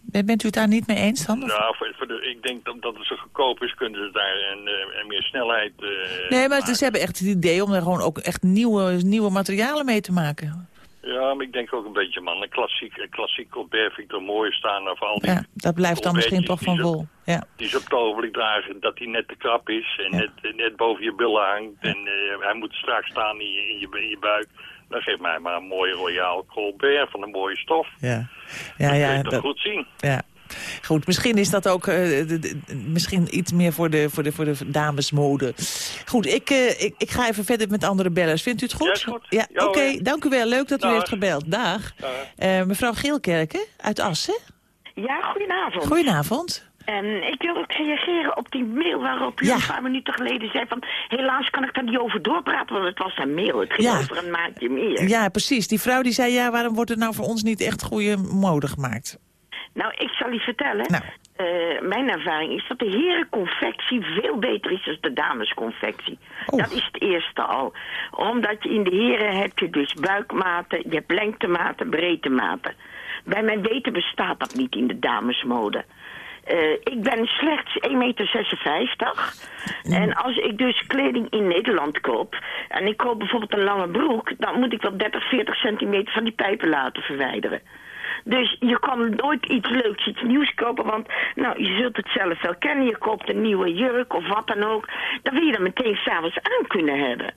S3: Ben- Bent u het daar niet mee eens dan?
S10: Nou, voor, voor de, ik denk dat, dat het zo goedkoop is, kunnen ze daar en, eh, en meer snelheid... eh,
S3: nee, maar
S10: maken.
S3: ze hebben echt het idee om er gewoon ook echt nieuwe, nieuwe materialen mee te maken.
S10: Ja, maar ik denk ook een beetje, man. Een klassiek, een klassiek Colbert vind ik er mooi staan. Of al die
S3: Ja, dat blijft dan misschien toch van wol. Ja.
S10: Die ze op het dragen, dat die net te krap is en
S3: Ja.
S10: net, net boven je billen hangt. En eh, hij moet strak staan in je, in, je, in je buik. Dan geef mij maar een mooie royaal Colbert van een mooie stof.
S3: Ja, ja,
S10: dat kun
S3: ja,
S10: je toch
S3: dat,
S10: goed zien.
S3: ja. Goed, misschien is dat ook eh, de- de- misschien iets meer voor de, voor de, voor de damesmode. Goed, ik, eh, ik, ik ga even verder met andere bellers. Vindt u het goed?
S10: Ja, is goed.
S3: Ja,
S10: Ja,
S3: Oké, dank u wel. Leuk dat u heeft gebeld. Dag.
S10: Dag.
S3: Eh, mevrouw Geelkerken uit Assen.
S11: Ja, goedenavond.
S3: Goedenavond.
S11: En ik wil ook reageren op die mail waarop u
S3: Ja.
S11: een paar minuten geleden zei van... helaas kan ik daar niet over doorpraten, want het was een mail. Het ging
S3: Ja.
S11: over een maandje meer.
S3: Ja, precies. Die vrouw die zei, ja, waarom wordt er nou voor ons niet echt goede mode gemaakt?
S11: Nou, ik zal u vertellen.
S3: Nou.
S11: Eh, mijn ervaring is dat de herenconfectie veel beter is dan de damesconfectie.
S3: Oh.
S11: Dat is het eerste al. Omdat je in de heren heb je dus buikmaten, je hebt lengtematen, breedtematen. Bij mijn weten bestaat dat niet in de damesmode. Eh, ik ben slechts 1,56 meter. En als ik dus kleding in Nederland koop... en ik koop bijvoorbeeld een lange broek... dan moet ik wel 30, 40 centimeter van die pijpen laten verwijderen. Dus je kan nooit iets leuks, iets nieuws kopen, want nou, je zult het zelf wel kennen. Je koopt een nieuwe jurk of wat dan ook. Dan wil je dat meteen s'avonds aan kunnen hebben.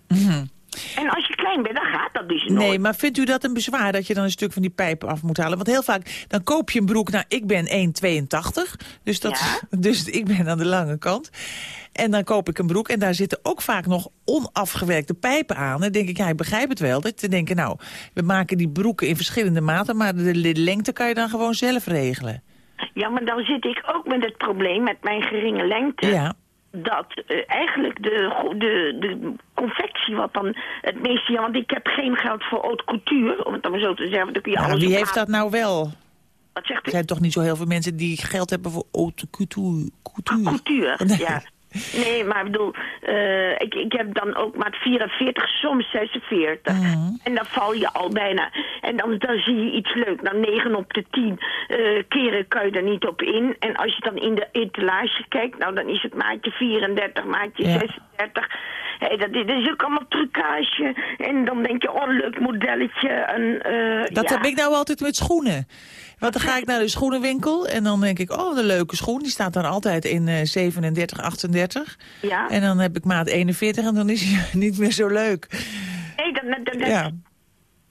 S11: En als je klein bent, dan gaat dat dus nooit.
S3: Nee, maar vindt u dat een bezwaar dat je dan een stuk van die pijpen af moet halen? Want heel vaak, dan koop je een broek, nou, ik ben 1,82. Dus, dat, dus ik ben aan de lange kant. En dan koop ik een broek en daar zitten ook vaak nog onafgewerkte pijpen aan. En dan denk ik, ja, ik begrijp het wel. Dat te denken, nou, we maken die broeken in verschillende maten... maar de, de lengte kan je dan gewoon zelf regelen.
S11: Ja, maar dan zit ik ook met het probleem met mijn geringe lengte.
S3: Ja.
S11: Dat eh, eigenlijk de, de, de confectie wat dan het meeste... Ja, want ik heb geen geld voor haute couture, om het dan maar zo te zeggen. want Dan kun je
S3: Ja,
S11: alles
S3: wie heeft dat nou wel?
S11: Wat zegt
S3: Er
S11: u?
S3: zijn toch niet zo heel veel mensen die geld hebben voor haute couture. couture.
S11: Couture,
S3: Nee.
S11: ja. Nee, maar ik bedoel, eh, ik, ik heb dan ook maar 44, soms 46.
S3: Mhm.
S11: En dan val je al bijna. En dan, dan zie je iets leuk. Dan 9 op de 10 eh, keren kan je er niet op in. En als je dan in de etalage kijkt, nou dan is het maatje 34, maatje
S3: Ja.
S11: 36. Hey, dat, is- dat is ook allemaal trucage. En dan denk je, oh, leuk modelletje. En, eh,
S3: Dat
S11: ja.
S3: heb ik nou altijd met schoenen. Want dan ga ik naar de schoenenwinkel en dan denk ik, oh, een leuke schoen. Die staat dan altijd in eh 37, 38.
S11: Ja.
S3: En dan heb ik maat 41 en dan is hij niet meer zo leuk.
S11: Nee, dat, dat, dat,
S3: Ja.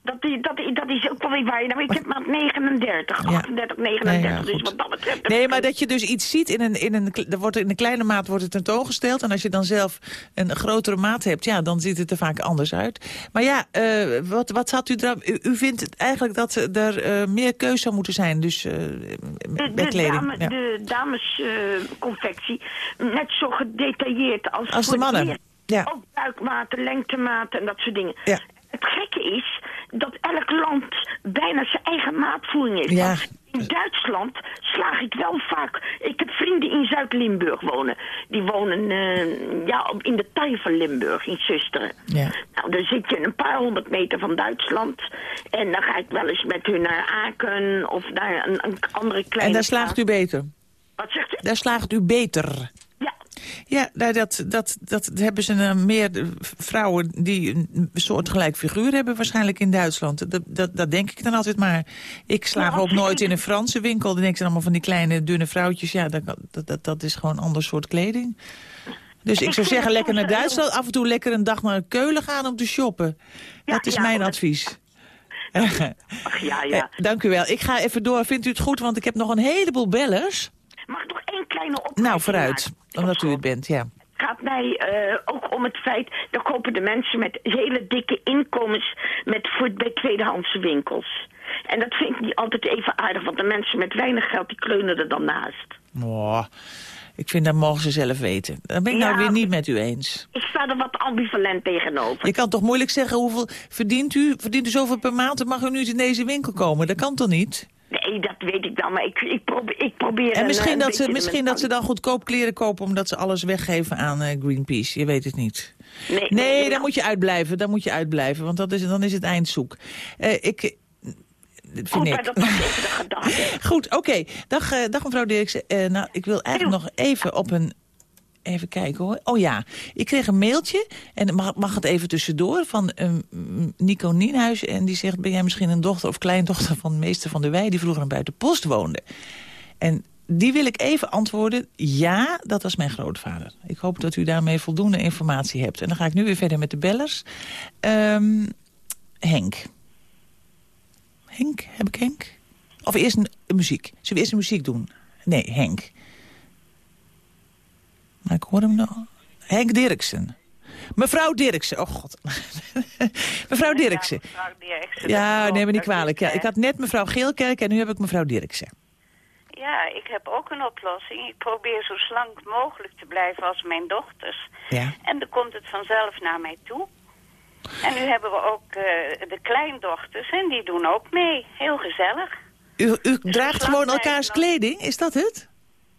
S11: Dat, dat, dat, dat is ook wel weer waar. Nou, ik heb maat 39,
S3: Ja.
S11: 38, 39.
S3: Nee, ja,
S11: dus wat dat betreft...
S3: Nee, maar dat je dus iets ziet, in een, in een, er wordt in een kleine maat wordt het tentoongesteld. En als je dan zelf een grotere maat hebt, ja, dan ziet het er vaak anders uit. Maar ja, eh, wat, wat had u eraan... U, u vindt het eigenlijk dat er eh, meer keuze zou moeten zijn, dus eh,
S11: De,
S3: bij
S11: de,
S3: kleding.
S11: dame,
S3: ja.
S11: de damesconfectie, net zo gedetailleerd als,
S3: Als de mannen. Ja.
S11: Ook buikmaten, lengtematen en dat soort dingen.
S3: Ja.
S11: Het gekke is dat elk land bijna zijn eigen maatvoering heeft.
S3: Ja.
S11: In Duitsland slaag ik wel vaak. Ik heb vrienden in Zuid-Limburg wonen. Die wonen eh, ja, in de taai van Limburg, in Zusteren.
S3: Ja.
S11: Nou, dan zit je een paar honderd meter van Duitsland. En dan ga ik wel eens met hun naar Aken of naar een, een andere kleine
S3: En daar slaagt u beter.
S11: Wat zegt u?
S3: Daar slaagt u beter.
S11: Ja.
S3: Nou, dat, dat, dat hebben ze eh, meer eh, vrouwen die een soortgelijk figuur hebben waarschijnlijk in Duitsland. Dat, dat, dat denk ik dan altijd maar. Ik slaag
S11: Ja,
S3: ook nooit in een Franse winkel. Dan denk ik dan allemaal van die kleine dunne vrouwtjes. Ja, dat, dat, dat, dat is gewoon een ander soort kleding. Dus ik zou zeggen, lekker naar Duitsland. Af en toe lekker een dag naar Keulen gaan om te shoppen.
S11: Ja,
S3: dat is
S11: ja,
S3: mijn advies.
S11: Ach ja,
S3: Eh,
S11: ja.
S3: dank u wel. Ik ga even door. Vindt u het goed? Want ik heb nog een heleboel bellers.
S11: Mag ik kleine opmerking
S3: Nou, vooruit.
S11: maken?
S3: Omdat u het bent, ja.
S11: Het gaat mij eh, ook om het feit... dat kopen de mensen met hele dikke inkomens... Met, voor, bij tweedehandse winkels. En dat vind ik niet altijd even aardig... want de mensen met weinig geld die kleunen er dan naast.
S3: Oh, ik vind dat mogen ze zelf weten. Dat ben ik nou weer niet met u eens.
S11: Ik sta er wat ambivalent tegenover.
S3: Je kan toch moeilijk zeggen hoeveel verdient u? Verdient u zoveel per maand? Dan mag u nu in deze winkel komen. Dat kan toch niet?
S11: Nee, dat weet ik dan, maar ik, ik, probeer, ik probeer...
S3: En misschien, dat
S11: een
S3: ze, misschien dat ze dan goedkoop kleren kopen... omdat ze alles weggeven aan eh, Greenpeace. Je weet het niet.
S11: Nee, nee,
S3: moet je uitblijven. Dan moet je uitblijven, want dat is, dan is het eindzoek. Eh, ik... eh, Dat vind
S11: Goed, maar
S3: ik.
S11: dat was even de gedachte.
S3: Goed, oké. Dag, eh, dag mevrouw Dirksen. Eh, nou, ik wil eigenlijk nog even op een... Even kijken hoor. Oh ja, ik kreeg een mailtje. En mag, mag het even tussendoor van eh, m, Nico Nienhuis. En die zegt, ben jij misschien een dochter of kleindochter van meester Van der Wij... die vroeger aan buitenpost woonde? En die wil ik even antwoorden. Ja, dat was mijn grootvader. Ik hoop dat u daarmee voldoende informatie hebt. En dan ga ik nu weer verder met de bellers. Ehm, Henk. Henk? Heb ik Henk? Of eerst een muziek? Zullen we eerst een muziek doen? Nee, Henk. Maar ik hoor hem nog. Henk Dirksen. Mevrouw Dirksen. Oh god. mevrouw Dirksen.
S12: mevrouw Dirksen.
S3: Ja, neem me niet kwalijk. Ja, ik had net mevrouw Geelkerk en nu heb ik mevrouw Dirksen.
S12: Ja, ik heb ook een oplossing. Ik probeer zo slank mogelijk te blijven als mijn dochters.
S3: Ja.
S12: En dan komt het vanzelf naar mij toe. En nu hebben we ook eh, de kleindochters en die doen ook mee. Heel gezellig.
S3: U, u
S12: Dus
S3: draagt gewoon elkaars kleding, is dat het?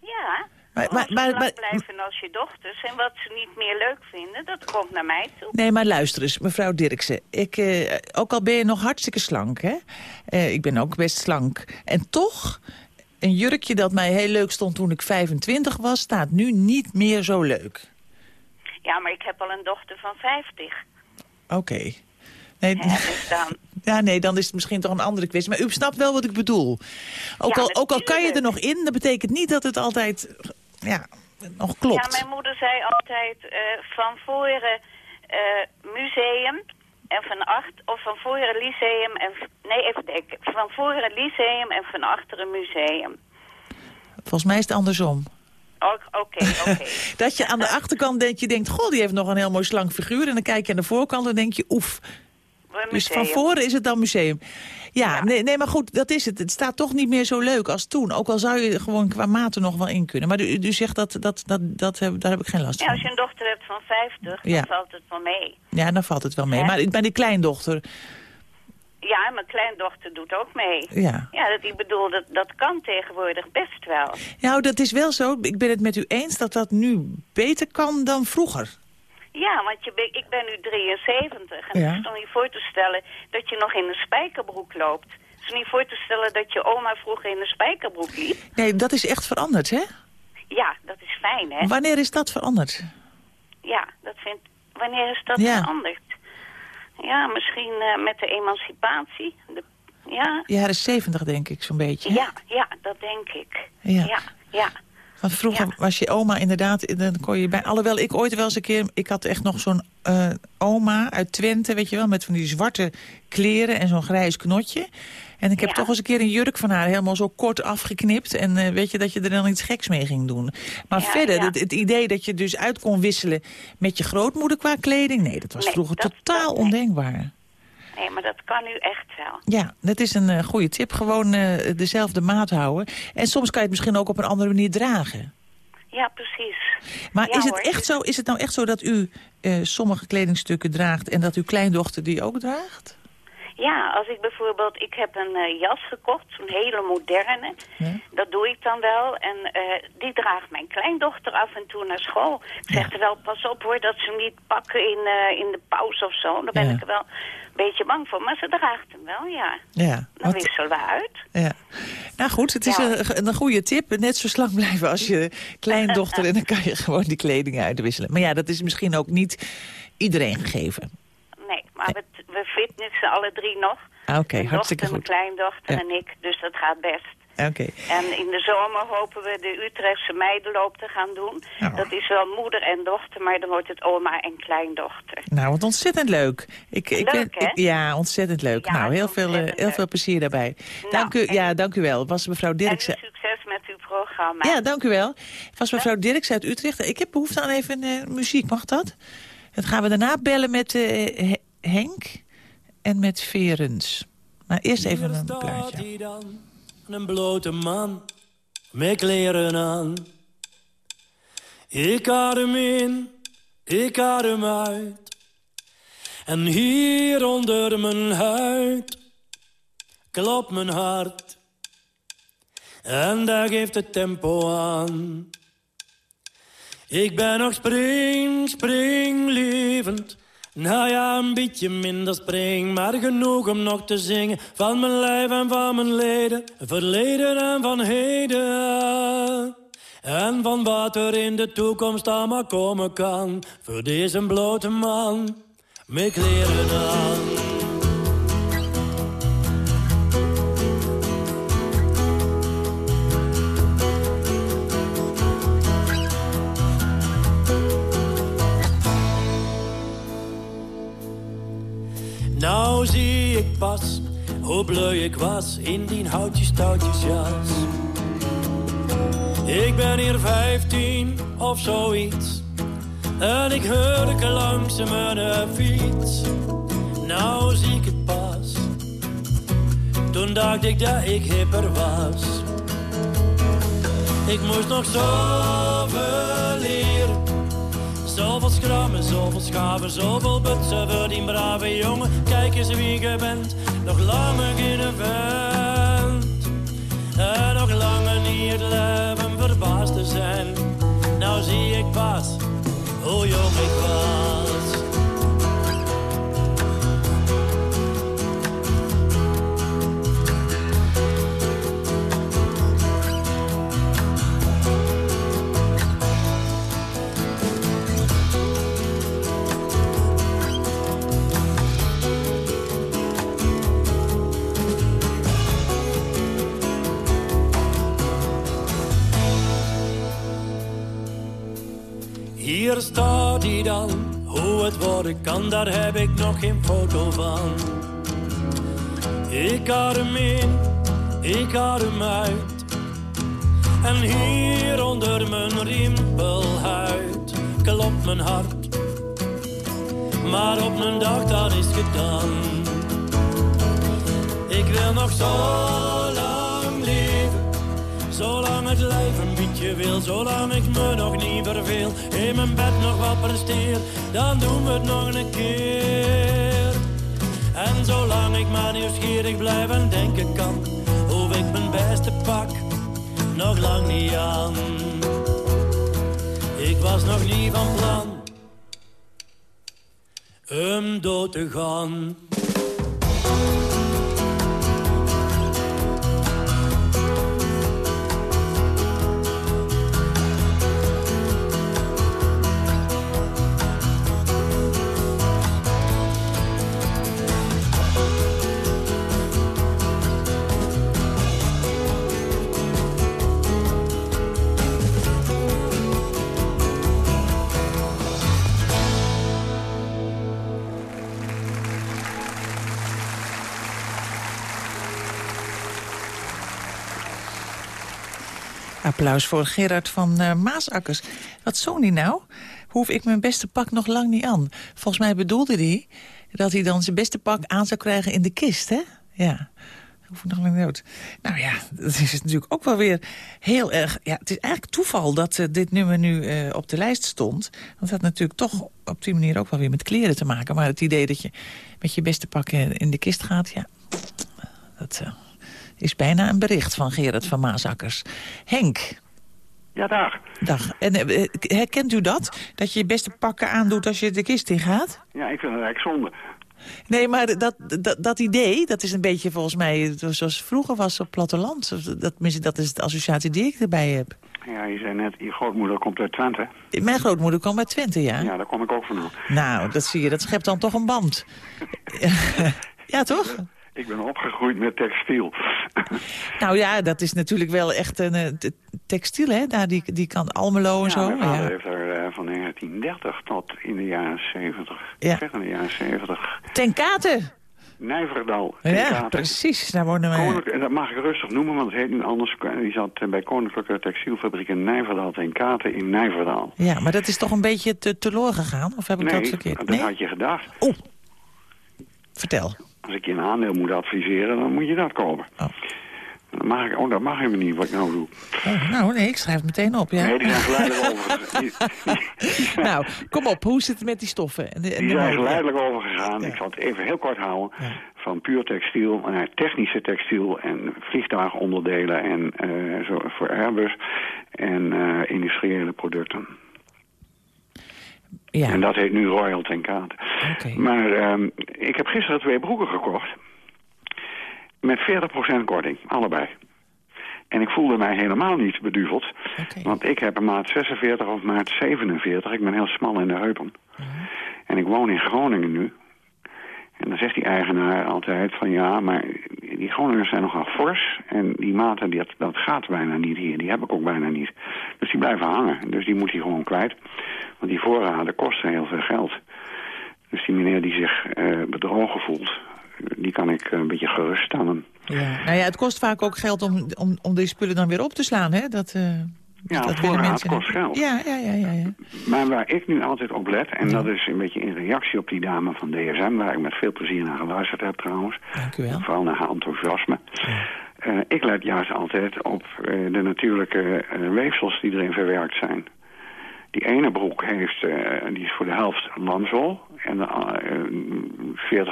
S12: Ja.
S3: Maar-
S12: Maar,
S3: maar- maar-
S12: blijven als je dochters. En wat ze niet meer leuk vinden, dat komt naar mij toe.
S3: Nee, maar luister eens, mevrouw Dirksen. Ik, eh, ook al ben je nog hartstikke slank, hè? Eh, ik ben ook best slank. En toch, een jurkje dat mij heel leuk stond toen ik 25 was... staat nu niet meer zo leuk.
S12: Ja, maar ik heb al een dochter van 50.
S3: Oké. Nee,
S12: Ja, dus dan...
S3: ja, nee, dan is het misschien toch een andere kwestie. Maar u snapt wel wat ik bedoel. Ook,
S12: Ja,
S3: al, ook al kan je er nog in, dat betekent niet dat het altijd ja, nog klopt.
S12: Ja, mijn moeder zei altijd eh, van voren eh, museum en van achter, of van voren lyceum en, nee even denken, van voren lyceum en van achteren museum.
S3: Volgens mij is het andersom.
S12: Oké, oké.
S3: Dat je aan de achterkant denkt, je denkt, goh, die heeft nog een heel mooi slank figuur. En dan kijk je aan de voorkant en denk je, oef. Dus van voren is het dan museum. Ja, Nee, nee, maar goed, dat is het. Het staat toch niet meer zo leuk als toen. Ook al zou je er gewoon qua maten nog wel in kunnen. Maar u, u zegt dat, dat, dat, dat heb, daar heb ik geen last
S12: Ja,
S3: van.
S12: als je een dochter hebt van 50,
S3: Ja.
S12: dan valt het wel mee.
S3: Ja, dan valt het wel mee. Maar bij die kleindochter,
S12: Ja, Ja, mijn kleindochter doet ook mee.
S3: Ja.
S12: Ja, dat, ik bedoel, dat, dat kan tegenwoordig best wel.
S3: Nou, dat is wel zo. Ik ben het met u eens dat dat nu beter kan dan vroeger.
S12: Ja, want je, ben- ik ben nu 73 en
S3: Ja.
S12: het is toch niet voor te stellen dat je nog in een spijkerbroek loopt. Het is niet voor te stellen dat je oma vroeger in een spijkerbroek liep.
S3: Nee, dat is echt veranderd, hè?
S12: Ja, dat is fijn, hè?
S3: Wanneer is dat veranderd?
S12: Ja, dat vind... Wanneer is dat
S3: Ja.
S12: veranderd? Ja, misschien eh, met de emancipatie. De, ja,
S3: Jaren zeventig, denk ik, zo'n beetje. hè?
S12: ja, ja, dat denk ik.
S3: Ja.
S12: ja. ja.
S3: Want vroeger was je oma inderdaad, dan kon je bij... Alhoewel, ik ooit wel eens een keer... Ik had echt nog zo'n eh, oma uit Twente, weet je wel... met van die zwarte kleren en zo'n grijs knotje. En ik heb toch eens een keer een jurk van haar helemaal zo kort afgeknipt. En eh, weet je dat je er dan iets geks mee ging doen. Maar
S12: Ja,
S3: verder. Het, het idee dat je dus uit kon wisselen met je grootmoeder qua kleding... Nee, dat was
S12: Nee,
S3: vroeger
S12: dat-
S3: totaal ondenkbaar.
S12: Nee, maar dat kan nu echt wel.
S3: Ja, dat is een eh, goede tip. Gewoon eh, dezelfde maat houden. En soms kan je het misschien ook op een andere manier dragen.
S12: Ja, precies.
S3: Maar
S12: Ja,
S3: is, het
S12: hoor.
S3: echt zo, is het nou echt zo dat u eh, sommige kledingstukken draagt... en dat uw kleindochter die ook draagt?
S12: Ja, als ik bijvoorbeeld, ik heb een eh, jas gekocht, zo'n hele moderne. Dat doe ik dan wel. En eh, die draagt mijn kleindochter af en toe naar school. Ik zeg er wel, pas op hoor, dat ze hem niet pakken in, eh, in de pauze of zo. Daar ben
S3: Ja.
S12: ik er wel een beetje bang voor. Maar ze draagt hem wel, ja.
S3: Ja.
S12: Dan
S3: want-
S12: wisselen we uit.
S3: ja. Nou goed, het is een, een goede tip. Net zo slang blijven als je kleindochter... en dan kan je gewoon die kleding uitwisselen. Maar ja, dat is misschien ook niet iedereen gegeven.
S12: We, fitnessen alle drie nog.
S3: Ah, Oké, hartstikke goed.
S12: mijn kleindochter
S3: Ja.
S12: en ik. Dus dat gaat best.
S3: Oké.
S12: En in de zomer hopen we de Utrechtse meidenloop te gaan doen. Dat is wel moeder en dochter, maar dan wordt het oma en kleindochter.
S3: Nou, wat ontzettend leuk. Ik, ik
S12: Leuk,
S3: ben,
S12: hè?
S3: ik- ja, ontzettend leuk.
S12: Ja,
S3: nou, heel veel, eh, heel
S12: leuk.
S3: veel plezier daarbij. dank u, ja, dank u wel. Was mevrouw Dirksen.
S12: En succes met uw programma.
S3: Ja, dank u wel. Was mevrouw Dirks uit Utrecht. Ik heb behoefte aan even eh, muziek, mag dat? Dat gaan we daarna bellen met eh, He- Henk en met Verens. Maar eerst even een plaatje.
S13: dan, een blote man, met kleren aan. Ik adem in, ik adem uit. En hier onder mijn huid klopt mijn hart. En daar geeft het tempo aan. Ik ben nog spring, springlevend. Nou ja, een beetje minder spring, maar genoeg om nog te zingen. Van mijn lijf en van mijn leden, verleden en van heden. En van wat er in de toekomst allemaal komen kan. Voor deze blote man, met kleren aan. Hoe bleu ik was in die houtjes touwtjes jas. Ik ben hier vijftien of zoiets. En ik hurk langzaam mijn fiets. Nou zie ik het pas. Toen dacht ik dat ik hipper was. Ik moest nog zoveel leren. Zoveel schrammen, zoveel schaven, zoveel butsen voor die brave jongen. Kijk eens wie je bent, nog langer geen vent. En nog langer niet het leven verbaasd te zijn. Nou zie ik pas hoe jong ik was. Hier staat hij dan, hoe het worden kan, daar heb ik nog geen foto van. Ik adem in, ik adem uit. En hier onder mijn rimpelhuid klopt mijn hart. Maar op een dag dat is gedaan. Ik wil nog zo. Zolang het lijf een beetje wil, zolang ik me nog niet verveel. In mijn bed nog wat presteer, dan doen we het nog een keer. En zolang ik maar nieuwsgierig blijf en denken kan, hoef ik mijn beste pak nog lang niet aan. Ik was nog niet van plan hem dood te gaan.
S3: Applaus voor Gerard van uh, Maasakkers. Wat hij nou? Hoef ik mijn beste pak nog lang niet aan. Volgens mij bedoelde hij dat hij dan zijn beste pak aan zou krijgen in de kist, hè? Ja. Hoef ik nog lang dood. Nou ja, dat is natuurlijk ook wel weer heel erg... Ja, het is eigenlijk toeval dat uh, dit nummer nu uh, op de lijst stond. Want het had natuurlijk toch op die manier ook wel weer met kleren te maken. Maar het idee dat je met je beste pak in de kist gaat, ja... Dat, is bijna een bericht van Gerard van Maasakkers. Henk.
S14: Ja, dag.
S3: Dag. En uh, herkent u dat? Dat je je beste pakken aandoet als je de kist in gaat?
S14: Ja, ik vind het eigenlijk zonde.
S3: Nee, maar dat, dat, dat idee, dat is een beetje volgens mij zoals vroeger was op platteland. Dat, dat is de associatie die ik erbij heb.
S14: Ja, je zei net, je grootmoeder komt uit Twente.
S3: Mijn grootmoeder kwam uit Twente, ja.
S14: Ja, daar kom ik ook vandaan.
S3: Nou, dat zie je, dat schept dan toch een band. ja, toch?
S14: Ik ben opgegroeid met textiel.
S3: Nou ja, dat is natuurlijk wel echt een uh, textiel, hè? Daar, die, die kan Almelo en
S14: ja,
S3: zo.
S14: Mijn vader ja. heeft er uh, van 1930 tot in de jaren 70, ja. in de jaren 70...
S3: Ten Kate!
S14: Nijverdal.
S3: Ja, precies. Daar wonen wij.
S14: En dat mag ik rustig noemen, want het heet nu anders. Die zat bij Koninklijke Textielfabriek in Nijverdal, ten Kate in Nijverdal.
S3: Ja, maar dat is toch een beetje te, teloor gegaan? Of heb ik
S14: nee,
S3: dat verkeerd?
S14: dat
S3: nee,
S14: had je gedacht.
S3: Oeh. Vertel.
S14: Als ik je een aandeel moet adviseren, dan moet je dat kopen.
S3: Oh.
S14: Dat mag ik, oh, dat mag helemaal niet, wat ik nou doe.
S3: Oh, nou, nee, ik schrijf het meteen op, ja.
S14: Nee, die zijn geleidelijk overgegaan.
S3: nou, kom op, hoe zit het met die stoffen? En de, en
S14: die zijn geleidelijk overgegaan. Ik zal het even heel kort houden.
S3: Ja.
S14: Van puur textiel naar technische textiel en vliegtuigonderdelen en uh, zo voor Airbus en uh, industriële producten.
S3: Ja.
S14: En dat heet nu Royal ten Kate.
S3: Okay.
S14: Maar um, ik heb gisteren twee broeken gekocht. Met 40% korting, allebei. En ik voelde mij helemaal niet beduveld.
S3: Okay.
S14: Want ik heb een maat 46 of maat 47. Ik ben heel smal in de heupen.
S3: Uh -huh.
S14: En ik woon in Groningen nu. En dan zegt die eigenaar altijd van ja, maar die Groningers zijn nogal fors. En die maten, dat, dat gaat bijna niet hier. Die heb ik ook bijna niet. Dus die blijven hangen. Dus die moet hij gewoon kwijt. Want die voorraden kosten heel veel geld. Dus die meneer die zich uh, bedrogen voelt, die kan ik een beetje geruststellen.
S3: Ja. Nou ja, het kost vaak ook geld om, om, om die spullen dan weer op te slaan, hè? Dat, uh,
S14: ja,
S3: dat
S14: voorraad kost geld.
S3: Ja, ja, ja, ja, ja.
S14: Maar waar ik nu altijd op let, en ja. dat is een beetje in reactie op die dame van DSM... waar ik met veel plezier naar geluisterd heb trouwens.
S3: Dank u wel.
S14: Vooral naar haar enthousiasme. Uh, ik let juist altijd op uh, de natuurlijke uh, weefsels die erin verwerkt zijn. Die ene broek heeft, die is voor de helft lamswol en uh,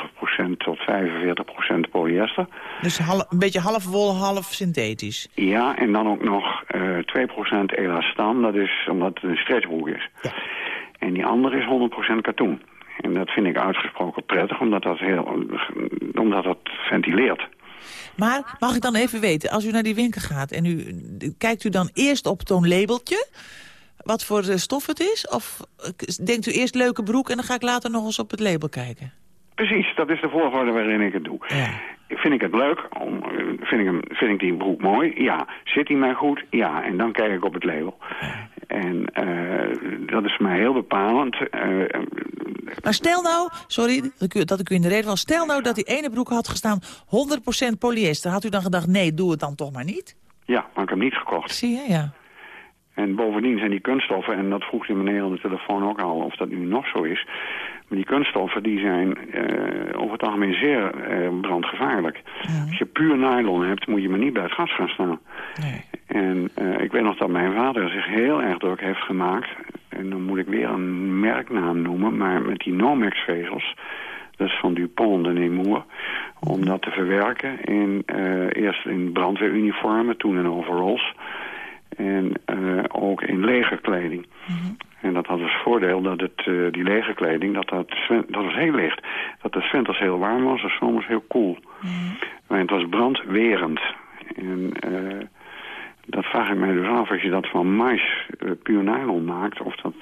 S14: 40% tot 45% polyester.
S3: Dus een beetje half wol, half synthetisch?
S14: Ja, en dan ook nog uh, 2% elastan, dat is omdat het een stretchbroek is.
S3: Ja.
S14: En die andere is 100% katoen. En dat vind ik uitgesproken prettig, omdat dat, heel, omdat dat ventileert.
S3: Maar mag ik dan even weten, als u naar die winkel gaat en u kijkt u dan eerst op zo'n labeltje wat voor stof het is? Of denkt u eerst leuke broek en dan ga ik later nog eens op het label kijken?
S14: Precies, dat is de volgorde waarin ik het doe.
S3: Ja.
S14: Vind ik het leuk? Vind ik, hem, vind ik die broek mooi? Ja. Zit hij mij goed? Ja. En dan kijk ik op het label.
S3: Ja.
S14: En uh, dat is voor mij heel bepalend. Uh,
S3: maar stel nou, sorry dat ik, dat ik u in de reden was... stel nou dat die ene broek had gestaan 100% polyester. Had u dan gedacht, nee, doe het dan toch maar niet?
S14: Ja, maar ik heb hem niet gekocht.
S3: Zie je, ja.
S14: En bovendien zijn die kunststoffen, en dat vroeg die meneer aan de telefoon ook al, of dat nu nog zo is. Maar die kunststoffen die zijn uh, over het algemeen zeer uh, brandgevaarlijk.
S3: Ja.
S14: Als je puur nylon hebt, moet je maar niet bij het gas gaan staan.
S3: Nee.
S14: En uh, ik weet nog dat mijn vader zich heel erg druk heeft gemaakt. En dan moet ik weer een merknaam noemen, maar met die Nomex vezels. Dat is van Dupont de Nemours... om dat te verwerken. In, eh, eerst in brandweeruniformen, toen in overalls. En eh, ook in legerkleding. En dat had als voordeel dat het, eh, die legerkleding, dat, dat, dat was heel licht. Dat het 's winters heel warm was en 's zomers heel koel. Maar het was brandwerend. En eh, dat vraag ik mij dus af, als je dat van mais puur nylon maakt, of dat...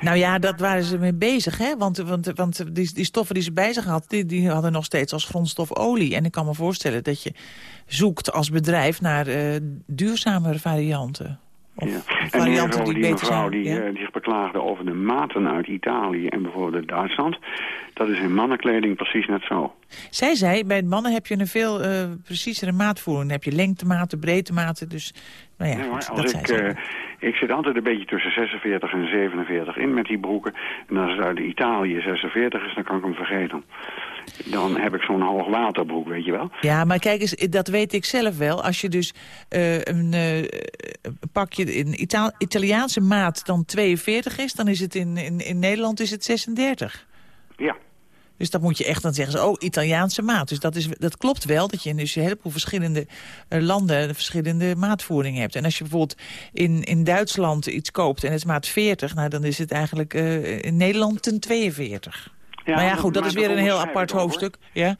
S3: Nou ja, dat waren ze mee bezig, hè? Want, want, want die, die stoffen die ze bij zich hadden, die, die hadden nog steeds als grondstof olie. En ik kan me voorstellen dat je zoekt als bedrijf naar eh duurzamere varianten. Of
S14: ja. En die,
S3: varianten
S14: mevrouw,
S3: die
S14: die
S3: beter
S14: mevrouw
S3: zijn.
S14: die,
S3: ja?
S14: eh, die zich beklaagde over de maten uit Italië en bijvoorbeeld Duitsland, dat is in mannenkleding precies net zo.
S3: Zij zei, bij mannen heb je een veel eh, preciezere maatvoering. Dan heb je lengtematen, breedtematen, dus... Nou ja,
S14: Nee, als ik, eh, ik zit altijd een beetje tussen 46 en 47 in met die broeken. En als het uit Italië 46 is, dan kan ik hem vergeten. Dan heb ik zo'n hoogwaterbroek, weet je wel.
S3: Ja, maar kijk eens, dat weet ik zelf wel. Als je dus eh, een eh, pakje in Ita Italiaanse maat dan 42 is... dan is het in, in, in Nederland is het 36.
S14: Ja.
S3: Dus dat moet je echt dan zeggen, ze, oh, Italiaanse maat. Dus dat, is, dat klopt wel, dat je in dus een heleboel verschillende eh, landen... verschillende maatvoeringen hebt. En als je bijvoorbeeld in, in Duitsland iets koopt en het is maat 40... Nou, dan is het eigenlijk eh, in Nederland een 42.
S14: Ja,
S3: maar ja, goed, dat is weer een heel apart
S14: hoor.
S3: hoofdstuk. Ja?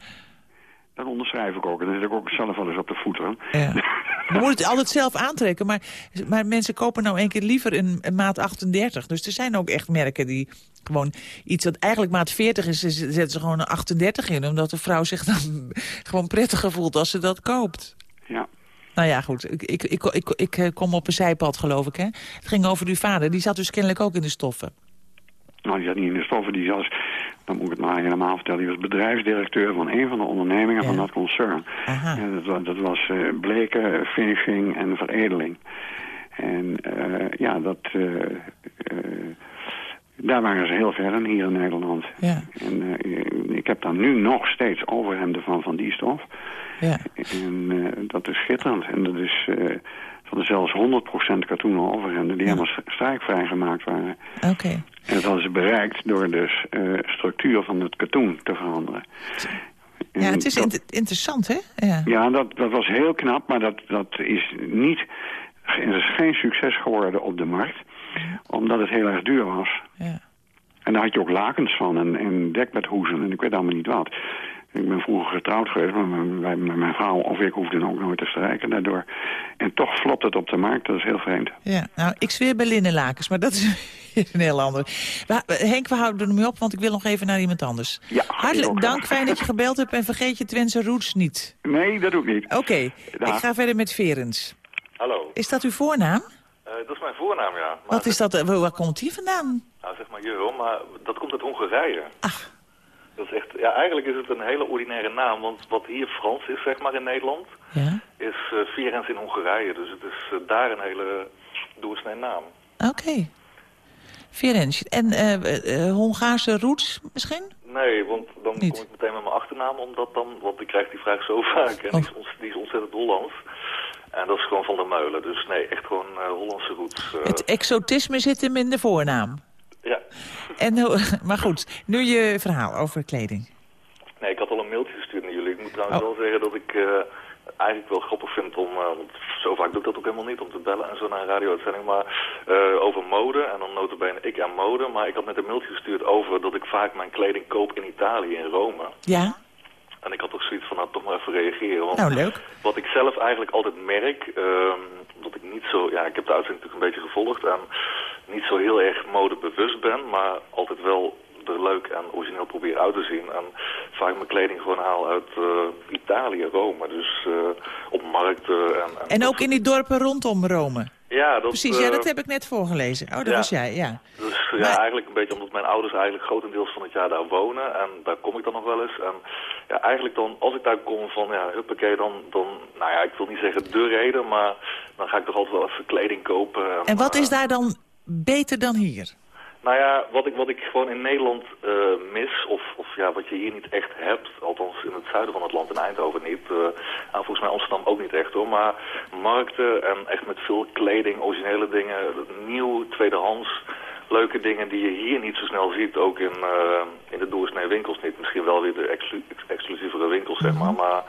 S14: Dat onderschrijf ik ook. En dan zit ik ook zelf wel eens op de voeten.
S3: Ja. Je moet het altijd zelf aantrekken, maar, maar mensen kopen nou een keer liever een, een maat 38. Dus er zijn ook echt merken die gewoon iets wat eigenlijk maat 40 is, ze- zetten ze gewoon een 38 in. Omdat de vrouw zich dan gewoon prettiger voelt als ze dat koopt.
S14: Ja.
S3: Nou ja, goed. Ik, ik, ik, ik, ik eh, kom op een zijpad, geloof ik. Hè? Het ging over uw vader. Die zat dus kennelijk ook in de stoffen.
S14: Nou, die zat niet in de stoffen. Die was, dan moet ik het maar helemaal vertellen. Die was bedrijfsdirecteur van een van de ondernemingen van dat concern. En dat, dat was eh, bleken, finishing en veredeling. En eh, ja, dat... eh, eh, daar waren ze heel ver in hier in Nederland.
S3: Ja.
S14: En eh, ik heb daar nu nog steeds overhemden van, van die stof.
S3: Ja.
S14: En eh, dat is schitterend. En dat is eh, van zelfs 100% katoenen overhemden die helemaal strijkvrij gemaakt waren.
S3: Oké.
S14: En dat hadden ze bereikt door dus eh structuur van het katoen te veranderen.
S3: Ja, het is
S14: dat-
S3: inter- interessant, hè? Ja.
S14: ja, dat, dat was heel knap, maar dat, dat is niet... Het is geen succes geworden op de markt, omdat het heel erg duur was.
S3: Ja.
S14: En daar had je ook lakens van en, en dekbedhoezen en ik weet allemaal niet wat. Ik ben vroeger getrouwd geweest, maar mijn, mijn vrouw of ik hoefde ook nooit te strijken daardoor. En toch flopt het op de markt, dat is heel vreemd.
S3: Ja, nou, ik zweer bij linnenlakens, maar dat is een heel ander. We- Henk, we houden er nu op, want ik wil nog even naar iemand anders.
S14: Ja,
S3: Hartelijk dank, fijn dat je gebeld hebt en vergeet je Twentse roots niet.
S14: Nee, dat doe ik niet.
S3: Oké, ik ga verder met Verens.
S15: Hallo.
S3: Is dat uw voornaam?
S15: Eh, dat is mijn voornaam, ja. Maar
S3: Wat is dat? eh, Waar komt die vandaan?
S15: Nou, zeg maar Jeroen, maar dat komt uit Hongarije. Ach. Dat is echt, ja, eigenlijk is het een hele ordinaire naam, want wat hier Frans is, zeg maar, in Nederland,
S3: Ja.
S15: is uh, Vierens in Hongarije. Dus het is eh, daar een hele doorsnee naam.
S3: Oké. Verens. En eh, Hongaarse roots misschien?
S15: Nee, want dan kom ik meteen met mijn achternaam, omdat dan, want ik krijg die vraag zo vaak en die, is
S3: Oh.
S15: die is ontzettend Hollands. En dat is gewoon van der Meulen, dus nee, echt gewoon Hollandse roots.
S3: Het exotisme zit hem in de voornaam.
S15: Ja.
S3: En, hoe- maar goed, nu je verhaal over kleding.
S15: Nee, ik had al een mailtje gestuurd naar jullie. Ik moet trouwens
S3: Oh.
S15: wel zeggen dat ik eh, eigenlijk wel grappig vind om... eh, want zo vaak doe ik dat ook helemaal niet, om te bellen en zo naar een radio-uitzending. Maar eh, over mode, en dan notabene ik aan mode. Maar ik had net een mailtje gestuurd over dat ik vaak mijn kleding koop in Italië, in Rome.
S3: Ja?
S15: En ik had toch zoiets van, nou, toch maar even reageren. Want
S3: Nou, leuk.
S15: wat ik zelf eigenlijk altijd merk, ehm, dat ik niet zo... Ja, ik heb de uitzending natuurlijk een beetje gevolgd en niet zo heel erg modebewust ben, maar altijd wel er leuk en origineel probeer uit te zien. En vaak mijn kleding gewoon haal uit eh, Italië, Rome. Dus eh, op markten en... en
S3: En ook in die dorpen rondom Rome.
S15: ja, dat,
S3: Precies, ja,
S15: eh,
S3: dat heb ik net voorgelezen. Oh, dat
S15: ja.
S3: was jij, ja.
S15: Dus ja, eigenlijk een beetje omdat mijn ouders eigenlijk grotendeels van het jaar daar wonen. En daar kom ik dan nog wel eens. En ja, eigenlijk dan, als ik daar kom van, ja, huppakee, dan, dan, nou ja, ik wil niet zeggen de reden, maar dan ga ik toch altijd wel even kleding kopen.
S3: En wat is daar dan beter dan hier?
S15: Nou ja, wat ik, wat ik gewoon in Nederland eh, mis, of, of ja, wat je hier niet echt hebt, althans in het zuiden van het land, in Eindhoven niet, eh, en volgens mij Amsterdam ook niet echt hoor, maar markten en echt met veel kleding, originele dingen, nieuw, tweedehands, leuke dingen die je hier niet zo snel ziet, ook in, eh, in de doorsnee winkels niet. Misschien wel weer de exclu exclusievere winkels, zeg maar. Maar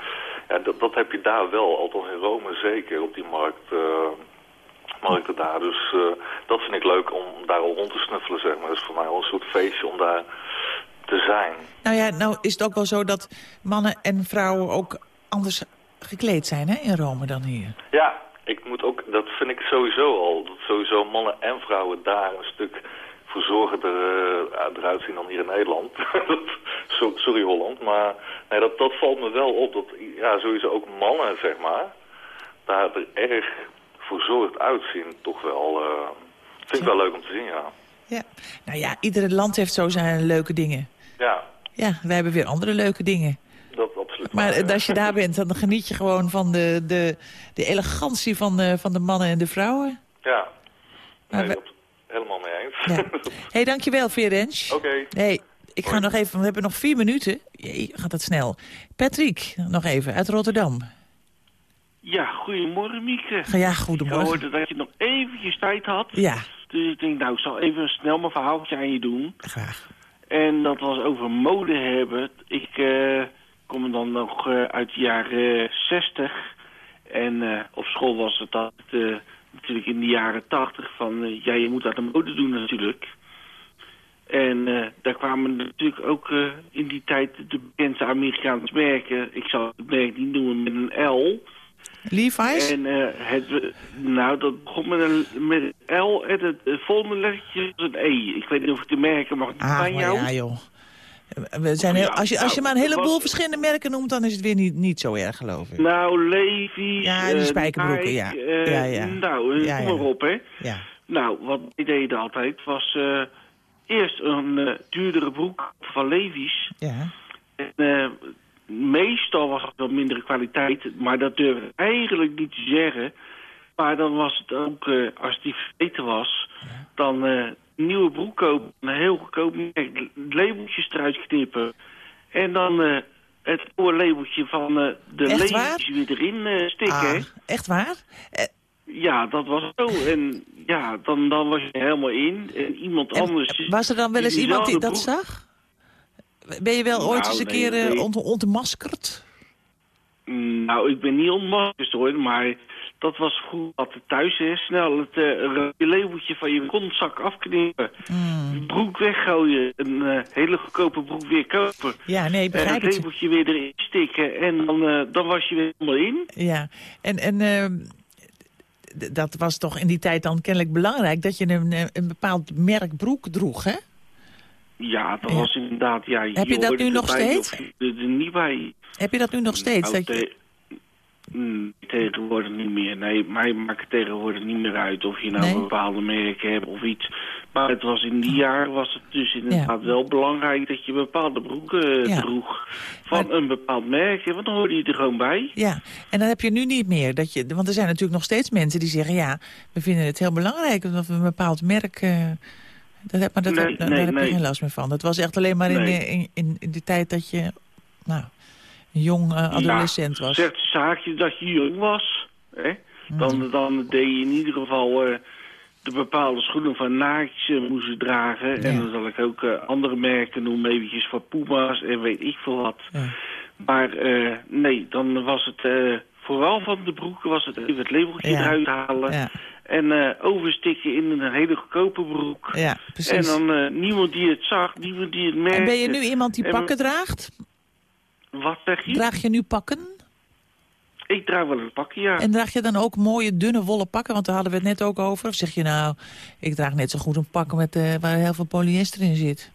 S15: ja, dat, dat heb je daar wel, althans in Rome zeker, op die markt... Uh, markten daar. Dus uh, dat vind ik leuk om daar al rond te snuffelen, zeg maar. Dat is voor mij al een soort feestje om daar te zijn.
S3: Nou ja, nou is het ook wel zo dat mannen en vrouwen ook anders gekleed zijn hè, in Rome dan hier.
S15: Ja, ik moet ook, dat vind ik sowieso al. Dat sowieso mannen en vrouwen daar een stuk verzorgender uh, eruit zien dan hier in Nederland. Sorry Holland, maar nee, dat, dat valt me wel op. Dat ja, sowieso ook mannen, zeg maar, daar er erg verzorgd uitzien. Toch wel, uh, vind ik wel leuk om te zien, ja.
S3: Ja, nou ja, iedere land heeft zo zijn leuke dingen.
S15: Ja.
S3: Ja, wij hebben weer andere leuke dingen.
S15: Dat absoluut.
S3: Maar waar, als je daar bent, dan geniet je gewoon van de, de, de elegantie van de, van de mannen en de vrouwen.
S15: Ja, nee, we... helemaal mee eens.
S3: Ja. hey, dankjewel, Ferenc.
S15: Oké. Okay.
S3: Hey, ik ga nog even, we hebben nog vier minuten. Jee, gaat dat snel. Patrick, nog even, uit Rotterdam.
S16: Ja, goedemorgen Mieke.
S3: Ja, goedemorgen.
S16: Ik hoorde dat je nog eventjes tijd had.
S3: Ja.
S16: Dus ik denk, nou, ik zal even snel mijn verhaaltje aan je doen.
S3: Graag.
S16: En dat was over mode hebben. Ik uh, kom dan nog uh, uit de jaren 60. En uh, op school was het dat natuurlijk in de jaren 80 van... ja, je moet dat de mode doen natuurlijk. En daar kwamen natuurlijk ook in die tijd de bekendste Amerikaanse merken. Ik zal het merk niet noemen met een L...
S3: Levi's?
S16: En uh, het, nou, dat begon met een, met een L en het, het volgende lettertje was een E. Ik weet niet of ik de merken mag
S3: ah,
S16: aan jou.
S3: ja, joh. We zijn heel, als, je, als je maar een heleboel was... verschillende merken noemt, dan is het weer niet, niet zo erg, geloof ik.
S16: Nou, Levi's...
S3: Ja, die spijkerbroeken, ja. Ja, ja.
S16: Nou, kom maar op, hè.
S3: Ja.
S16: Nou, wat ik deed altijd was eerst een duurdere broek van Levi's.
S3: Ja.
S16: En, meestal was het wel mindere kwaliteit, maar dat durf ik eigenlijk niet te zeggen. Maar dan was het ook, uh, als die vergeten was, ja. dan nieuwe broek kopen, een heel goedkoop merk, labeltjes eruit knippen. En dan het oude labeltje van de labeltjes weer erin stikken.
S3: Ah, echt waar?
S16: Ja, dat was zo. En ja, dan, dan was je helemaal in. En iemand
S3: en,
S16: anders...
S3: Was er dan wel eens iemand die dat zag? Ben je wel ooit
S16: nou,
S3: eens een
S16: nee,
S3: keer uh,
S16: nee.
S3: ont ontmaskerd?
S16: Nou, ik ben niet ontmaskerd hoor, maar dat was vroeger altijd thuis. Hè. Snel het uh, labeltje van je kontzak afknippen.
S3: Mm.
S16: Broek weggooien. Een uh, hele goedkope broek weer kopen.
S3: Ja, nee, begrijp
S16: het.
S3: het.
S16: labeltje weer erin stikken en dan, uh, dan was je weer helemaal in.
S3: Ja, en... en uh, dat was toch in die tijd dan kennelijk belangrijk... dat je een, een bepaald merk broek droeg, hè?
S16: Ja, dat was inderdaad... Ja,
S3: Heb je dat nu nog steeds?
S16: Er niet bij.
S3: Heb je dat nu nog steeds?
S16: Nou,
S3: dat je...
S16: mm, tegenwoordig niet meer. Nee, mij maakt het tegenwoordig niet meer uit of je nou
S3: nee?
S16: een bepaalde merken hebt of iets. Maar het was in die jaren was het dus inderdaad ja. wel belangrijk dat je bepaalde broeken
S3: ja.
S16: droeg van maar... een bepaald merk. Want dan hoorde je er gewoon bij.
S3: Ja, en dan heb je nu niet meer. Dat je, want er zijn natuurlijk nog steeds mensen die zeggen... ja, we vinden het heel belangrijk dat we een bepaald merk... Uh, dat heb, maar dat,
S16: nee,
S3: heb, daar
S16: nee,
S3: heb je
S16: nee.
S3: geen last meer van. Dat was echt alleen maar in,
S16: Nee.
S3: in, in, de tijd dat je nou, jong uh, adolescent
S16: ja,
S3: was.
S16: Zegt zaakje dat je jong was. Hè?
S3: Mm.
S16: Dan, dan deed je in ieder geval uh, de bepaalde schoenen van Nike's uh, moesten dragen.
S3: Ja.
S16: En dan zal ik ook uh, andere merken noemen, eventjes van Puma's en weet ik veel wat.
S3: Ja.
S16: Maar nee, dan was het vooral van de broeken was het even het labeltje eruit halen. En uh, overstikken in een hele goedkope broek.
S3: ja,
S16: En dan uh, niemand die het zag, niemand die het merkte.
S3: En ben je nu iemand die
S16: En-
S3: pakken draagt?
S16: Wat zeg je?
S3: Draag je nu pakken?
S16: Ik draag wel een pakje, ja.
S3: En draag je dan ook mooie, dunne wollen pakken? Want daar hadden we het net ook over. Of zeg je nou, ik draag net zo goed een pak met, uh, waar heel veel polyester in zit?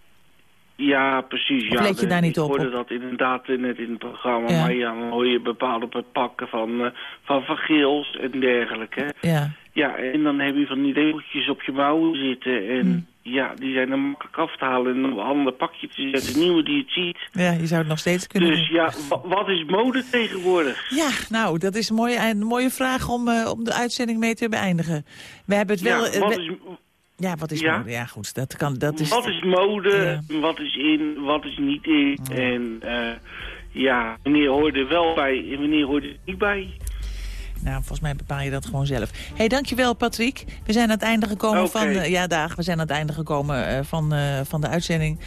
S16: Ja, precies.
S3: Of
S16: ja,
S3: let je daar niet
S16: ik
S3: op,
S16: hoorde
S3: op?
S16: dat inderdaad eh, net in het programma.
S3: Ja.
S16: Maar ja, dan hoor je bepaalde pakken van, uh, van Van Geels en dergelijke.
S3: Ja.
S16: Ja, en dan heb je van die labeltjes op je mouwen zitten. En
S3: Hmm.
S16: Ja, die zijn dan makkelijk af te halen en een ander pakje te zetten. Nieuwe die het ziet.
S3: ja, je zou het nog steeds kunnen
S16: Dus
S3: doen.
S16: ja, wa- wat is mode tegenwoordig?
S3: Ja, nou, dat is een mooie, een mooie vraag om, uh, om de uitzending mee te beëindigen. We hebben het wel...
S16: ja,
S3: uh,
S16: wat is,
S3: ja, wat is
S16: ja?
S3: mode? Ja, goed, dat kan... Dat is,
S16: wat is mode,
S3: Ja.
S16: wat is in, wat is niet in. En eh, ja, wanneer hoort er wel bij en wanneer hoort er niet bij.
S3: Nou, volgens mij bepaal je dat gewoon zelf. Hé, hey, dankjewel Patrick. We zijn aan het einde gekomen van... ja, dag. We zijn aan het einde gekomen eh, van, eh, van de uitzending.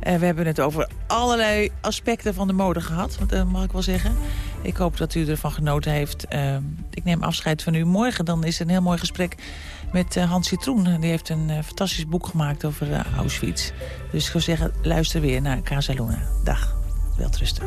S3: we hebben het over allerlei aspecten van de mode gehad. Dat mag ik wel zeggen. Ik hoop dat u ervan genoten heeft. ik neem afscheid van u morgen. Dan is het een heel mooi gesprek met Hans Citroen. Die heeft een fantastisch boek gemaakt over Auschwitz. Dus ik zou zeggen, luister weer naar Casaluna. Dag. Welterusten.